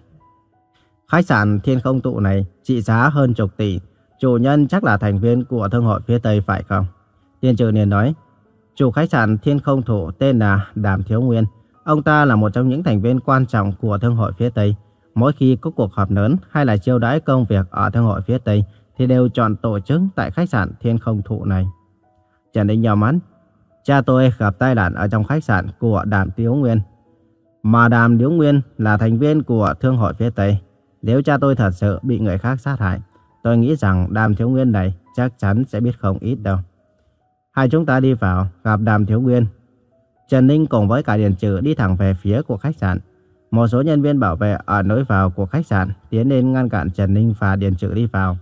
Speaker 1: Khách sạn Thiên Không Tụ này trị giá hơn chục tỷ, chủ nhân chắc là thành viên của thương hội phía Tây phải không? Tiên trừ liền nói, chủ khách sạn Thiên Không Thụ tên là Đàm Thiếu Nguyên. Ông ta là một trong những thành viên quan trọng của thương hội phía Tây. Mỗi khi có cuộc họp lớn hay là chiêu đãi công việc ở thương hội phía Tây thì đều chọn tổ chức tại khách sạn Thiên Không Thụ này. Trần Ninh nhào mắt. Cha tôi gặp tai nạn ở trong khách sạn của Đàm Thiếu Nguyên. Mà Đàm Liễu Nguyên là thành viên của Thương hội phía Tây. Nếu cha tôi thật sự bị người khác sát hại, tôi nghĩ rằng Đàm Thiếu Nguyên này chắc chắn sẽ biết không ít đâu. Hai chúng ta đi vào gặp Đàm Thiếu Nguyên. Trần Ninh cùng với cả Điền Trừ đi thẳng về phía của khách sạn. Một số nhân viên bảo vệ ở lối vào của khách sạn tiến lên ngăn cản Trần Ninh và Điền Trừ đi vào.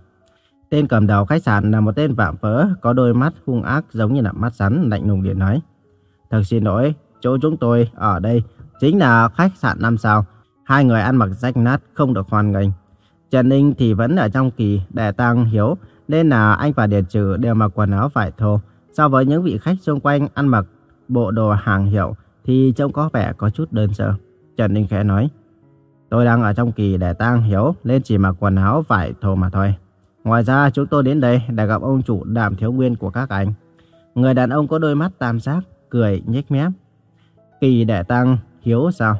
Speaker 1: Tên cầm đầu khách sạn là một tên vạm vỡ, có đôi mắt hung ác giống như là mắt rắn, lạnh lùng điện nói. Thật xin lỗi, chỗ chúng tôi ở đây chính là khách sạn năm sao. Hai người ăn mặc rách nát, không được hoan nghênh. Trần Ninh thì vẫn ở trong kỳ để tăng hiếu, nên là anh và Điền Trừ đều mặc quần áo vải thô. So với những vị khách xung quanh ăn mặc bộ đồ hàng hiệu thì trông có vẻ có chút đơn sơ. Trần Ninh khẽ nói, tôi đang ở trong kỳ để tăng hiếu nên chỉ mặc quần áo vải thô mà thôi. Ngoài ra chúng tôi đến đây để gặp ông chủ đàm thiếu nguyên của các anh. Người đàn ông có đôi mắt tam giác, cười nhếch mép. Kỳ để tăng hiếu sao?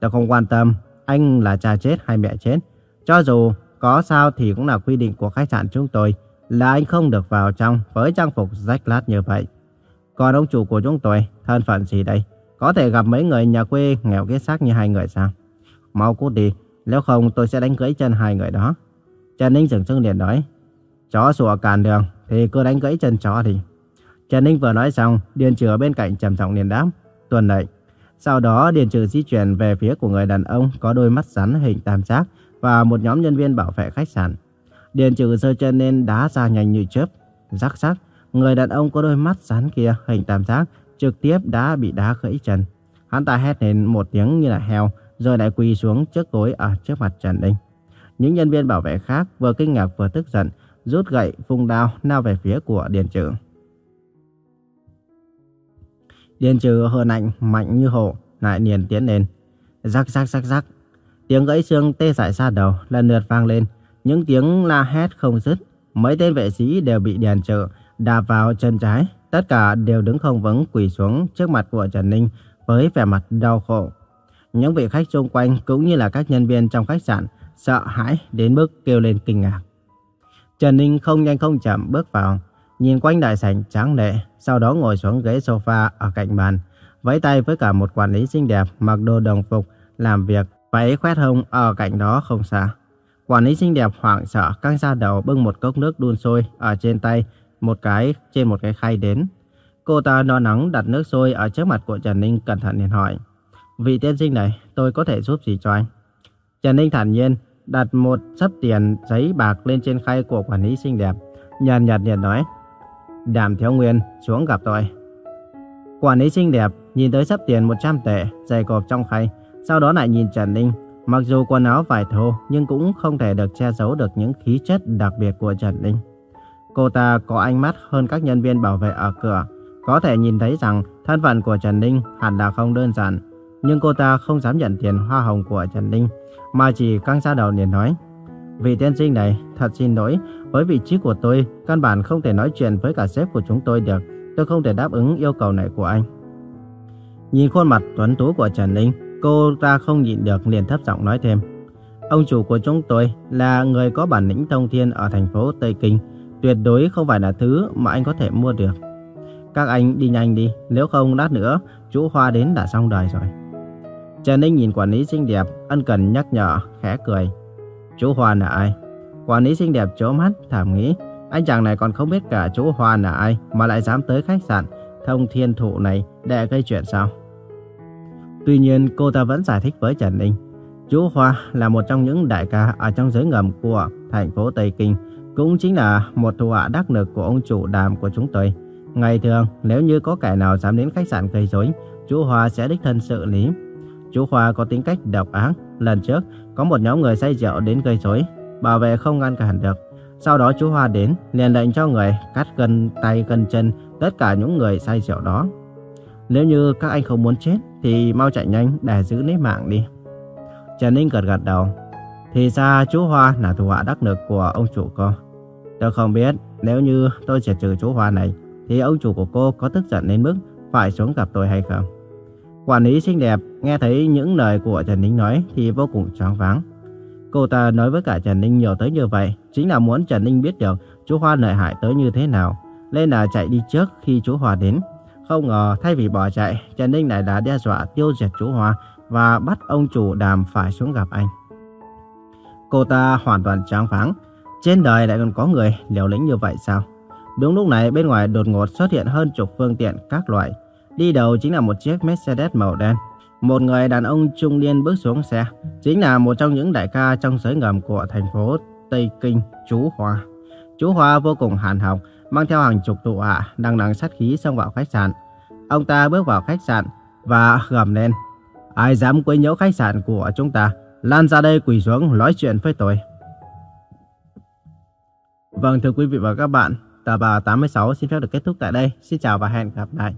Speaker 1: Tôi không quan tâm anh là cha chết hay mẹ chết. Cho dù có sao thì cũng là quy định của khách sạn chúng tôi là anh không được vào trong với trang phục rách lát như vậy. Còn ông chủ của chúng tôi, thân phận gì đây? Có thể gặp mấy người nhà quê nghèo kết xác như hai người sao? Mau cút đi, nếu không tôi sẽ đánh gãy chân hai người đó. Trần Ninh dừng chân liền nói, chó sủa cản đường thì cứ đánh gãy chân chó đi. Trần Ninh vừa nói xong, Điền Trừ bên cạnh trầm trọng liền đáp, tuần lệnh. Sau đó Điền Trừ di chuyển về phía của người đàn ông có đôi mắt rắn hình tam giác và một nhóm nhân viên bảo vệ khách sạn. Điền Trừ giơ chân lên đá ra nhanh như chớp, rắc rắc. Người đàn ông có đôi mắt rắn kia hình tam giác trực tiếp đã bị đá gãy chân. Hắn ta hét lên một tiếng như là heo, rồi lại quỳ xuống trước gối ở trước mặt Trần Ninh. Những nhân viên bảo vệ khác vừa kinh ngạc vừa tức giận, rút gậy, vung đao, lao về phía của Điền Trừ. Điền Trừ hơn ảnh mạnh như hổ, lại liền tiến lên. Rắc rắc rắc rắc. Tiếng gãy xương tê dại xa đầu lần lượt vang lên. Những tiếng la hét không dứt. Mấy tên vệ sĩ đều bị Điền Trừ đạp vào chân trái. Tất cả đều đứng không vững quỳ xuống trước mặt của Trần Ninh với vẻ mặt đau khổ. Những vị khách xung quanh cũng như là các nhân viên trong khách sạn sợ hãi đến mức kêu lên kinh ngạc. Trần Ninh không nhanh không chậm bước vào, nhìn quanh đại sảnh trắng lệ, sau đó ngồi xuống ghế sofa ở cạnh bàn, vẫy tay với cả một quản lý xinh đẹp mặc đồ đồng phục làm việc, váy khoét hông ở cạnh đó không xa. Quản lý xinh đẹp hoảng sợ căng ra đầu bưng một cốc nước đun sôi ở trên tay, một cái trên một cái khay đến. Cô ta no nắng đặt nước sôi ở trước mặt của Trần Ninh cẩn thận liền hỏi. Vị tiên sinh này, tôi có thể giúp gì cho anh? Trần Ninh thản nhiên đặt một sấp tiền giấy bạc lên trên khay của quản lý xinh đẹp. Nhàn nhạt liền nói. Đàm Thiếu Nguyên xuống gặp tôi. Quản lý xinh đẹp nhìn tới sắp tiền 100 tệ dày cộp trong khay. Sau đó lại nhìn Trần Ninh. Mặc dù quần áo vải thô nhưng cũng không thể được che giấu được những khí chất đặc biệt của Trần Ninh. Cô ta có ánh mắt hơn các nhân viên bảo vệ ở cửa. Có thể nhìn thấy rằng thân phận của Trần Ninh hẳn là không đơn giản. Nhưng cô ta không dám nhận tiền hoa hồng của Trần Ninh mà chỉ căng ra đầu liền nói. Vị tiên sinh này, thật xin lỗi, với vị trí của tôi, căn bản không thể nói chuyện với cả sếp của chúng tôi được. Tôi không thể đáp ứng yêu cầu này của anh. Nhìn khuôn mặt tuấn tú của Trần Ninh, cô ta không nhịn được liền thấp giọng nói thêm. Ông chủ của chúng tôi là người có bản lĩnh thông thiên ở thành phố Tây Kinh, tuyệt đối không phải là thứ mà anh có thể mua được. Các anh đi nhanh đi, nếu không lát nữa, chú Hoa đến đã xong đời rồi. Trần Ninh nhìn quản lý xinh đẹp, ân cần nhắc nhở, khẽ cười. Chú Hoa là ai? Quản lý xinh đẹp trố mắt, thảm nghĩ. Anh chàng này còn không biết cả chú Hoa là ai mà lại dám tới khách sạn thông thiên thụ này để gây chuyện sao? Tuy nhiên cô ta vẫn giải thích với Trần Ninh. Chú Hoa là một trong những đại ca ở trong giới ngầm của thành phố Tây Kinh, cũng chính là một thủ hạ đắc lực của ông chủ đàm của chúng tôi. Ngày thường, nếu như có kẻ nào dám đến khách sạn gây rối, chú Hoa sẽ đích thân xử lý. Chú Hoa có tính cách độc ác. Lần trước, có một nhóm người say rượu đến gây rối, bảo vệ không ngăn cản được. Sau đó chú Hoa đến, liền lệnh cho người cắt gân tay gân chân tất cả những người say rượu đó. Nếu như các anh không muốn chết, thì mau chạy nhanh để giữ lấy mạng đi. Trần Ninh gật gật đầu. Thì ra chú Hoa là thủ hạ đắc lực của ông chủ cô. Tôi không biết nếu như tôi diệt trừ chú Hoa này, thì ông chủ của cô có tức giận đến mức phải xuống gặp tôi hay không? Quản lý xinh đẹp nghe thấy những lời của Trần Ninh nói thì vô cùng choáng váng. Cô ta nói với cả Trần Ninh nhiều tới như vậy, chính là muốn Trần Ninh biết được chú Hoa lợi hại tới như thế nào, nên là chạy đi trước khi chú Hoa đến. Không ngờ thay vì bỏ chạy, Trần Ninh lại đã đe dọa tiêu diệt chú Hoa và bắt ông chủ đàm phải xuống gặp anh. Cô ta hoàn toàn tráng váng. Trên đời lại còn có người liều lĩnh như vậy sao? Đúng lúc này bên ngoài đột ngột xuất hiện hơn chục phương tiện các loại. Đi đầu chính là một chiếc Mercedes màu đen. Một người đàn ông trung niên bước xuống xe, chính là một trong những đại ca trong giới ngầm của thành phố Tây Kinh, chú Hoa. Chú Hoa vô cùng hàn học, mang theo hàng chục tụ ạ đang nắng sát khí xông vào khách sạn. Ông ta bước vào khách sạn và gầm lên. Ai dám quấy nhiễu khách sạn của chúng ta, lan ra đây quỳ xuống nói chuyện với tôi. Vâng thưa quý vị và các bạn, tập 86 xin phép được kết thúc tại đây. Xin chào và hẹn gặp lại.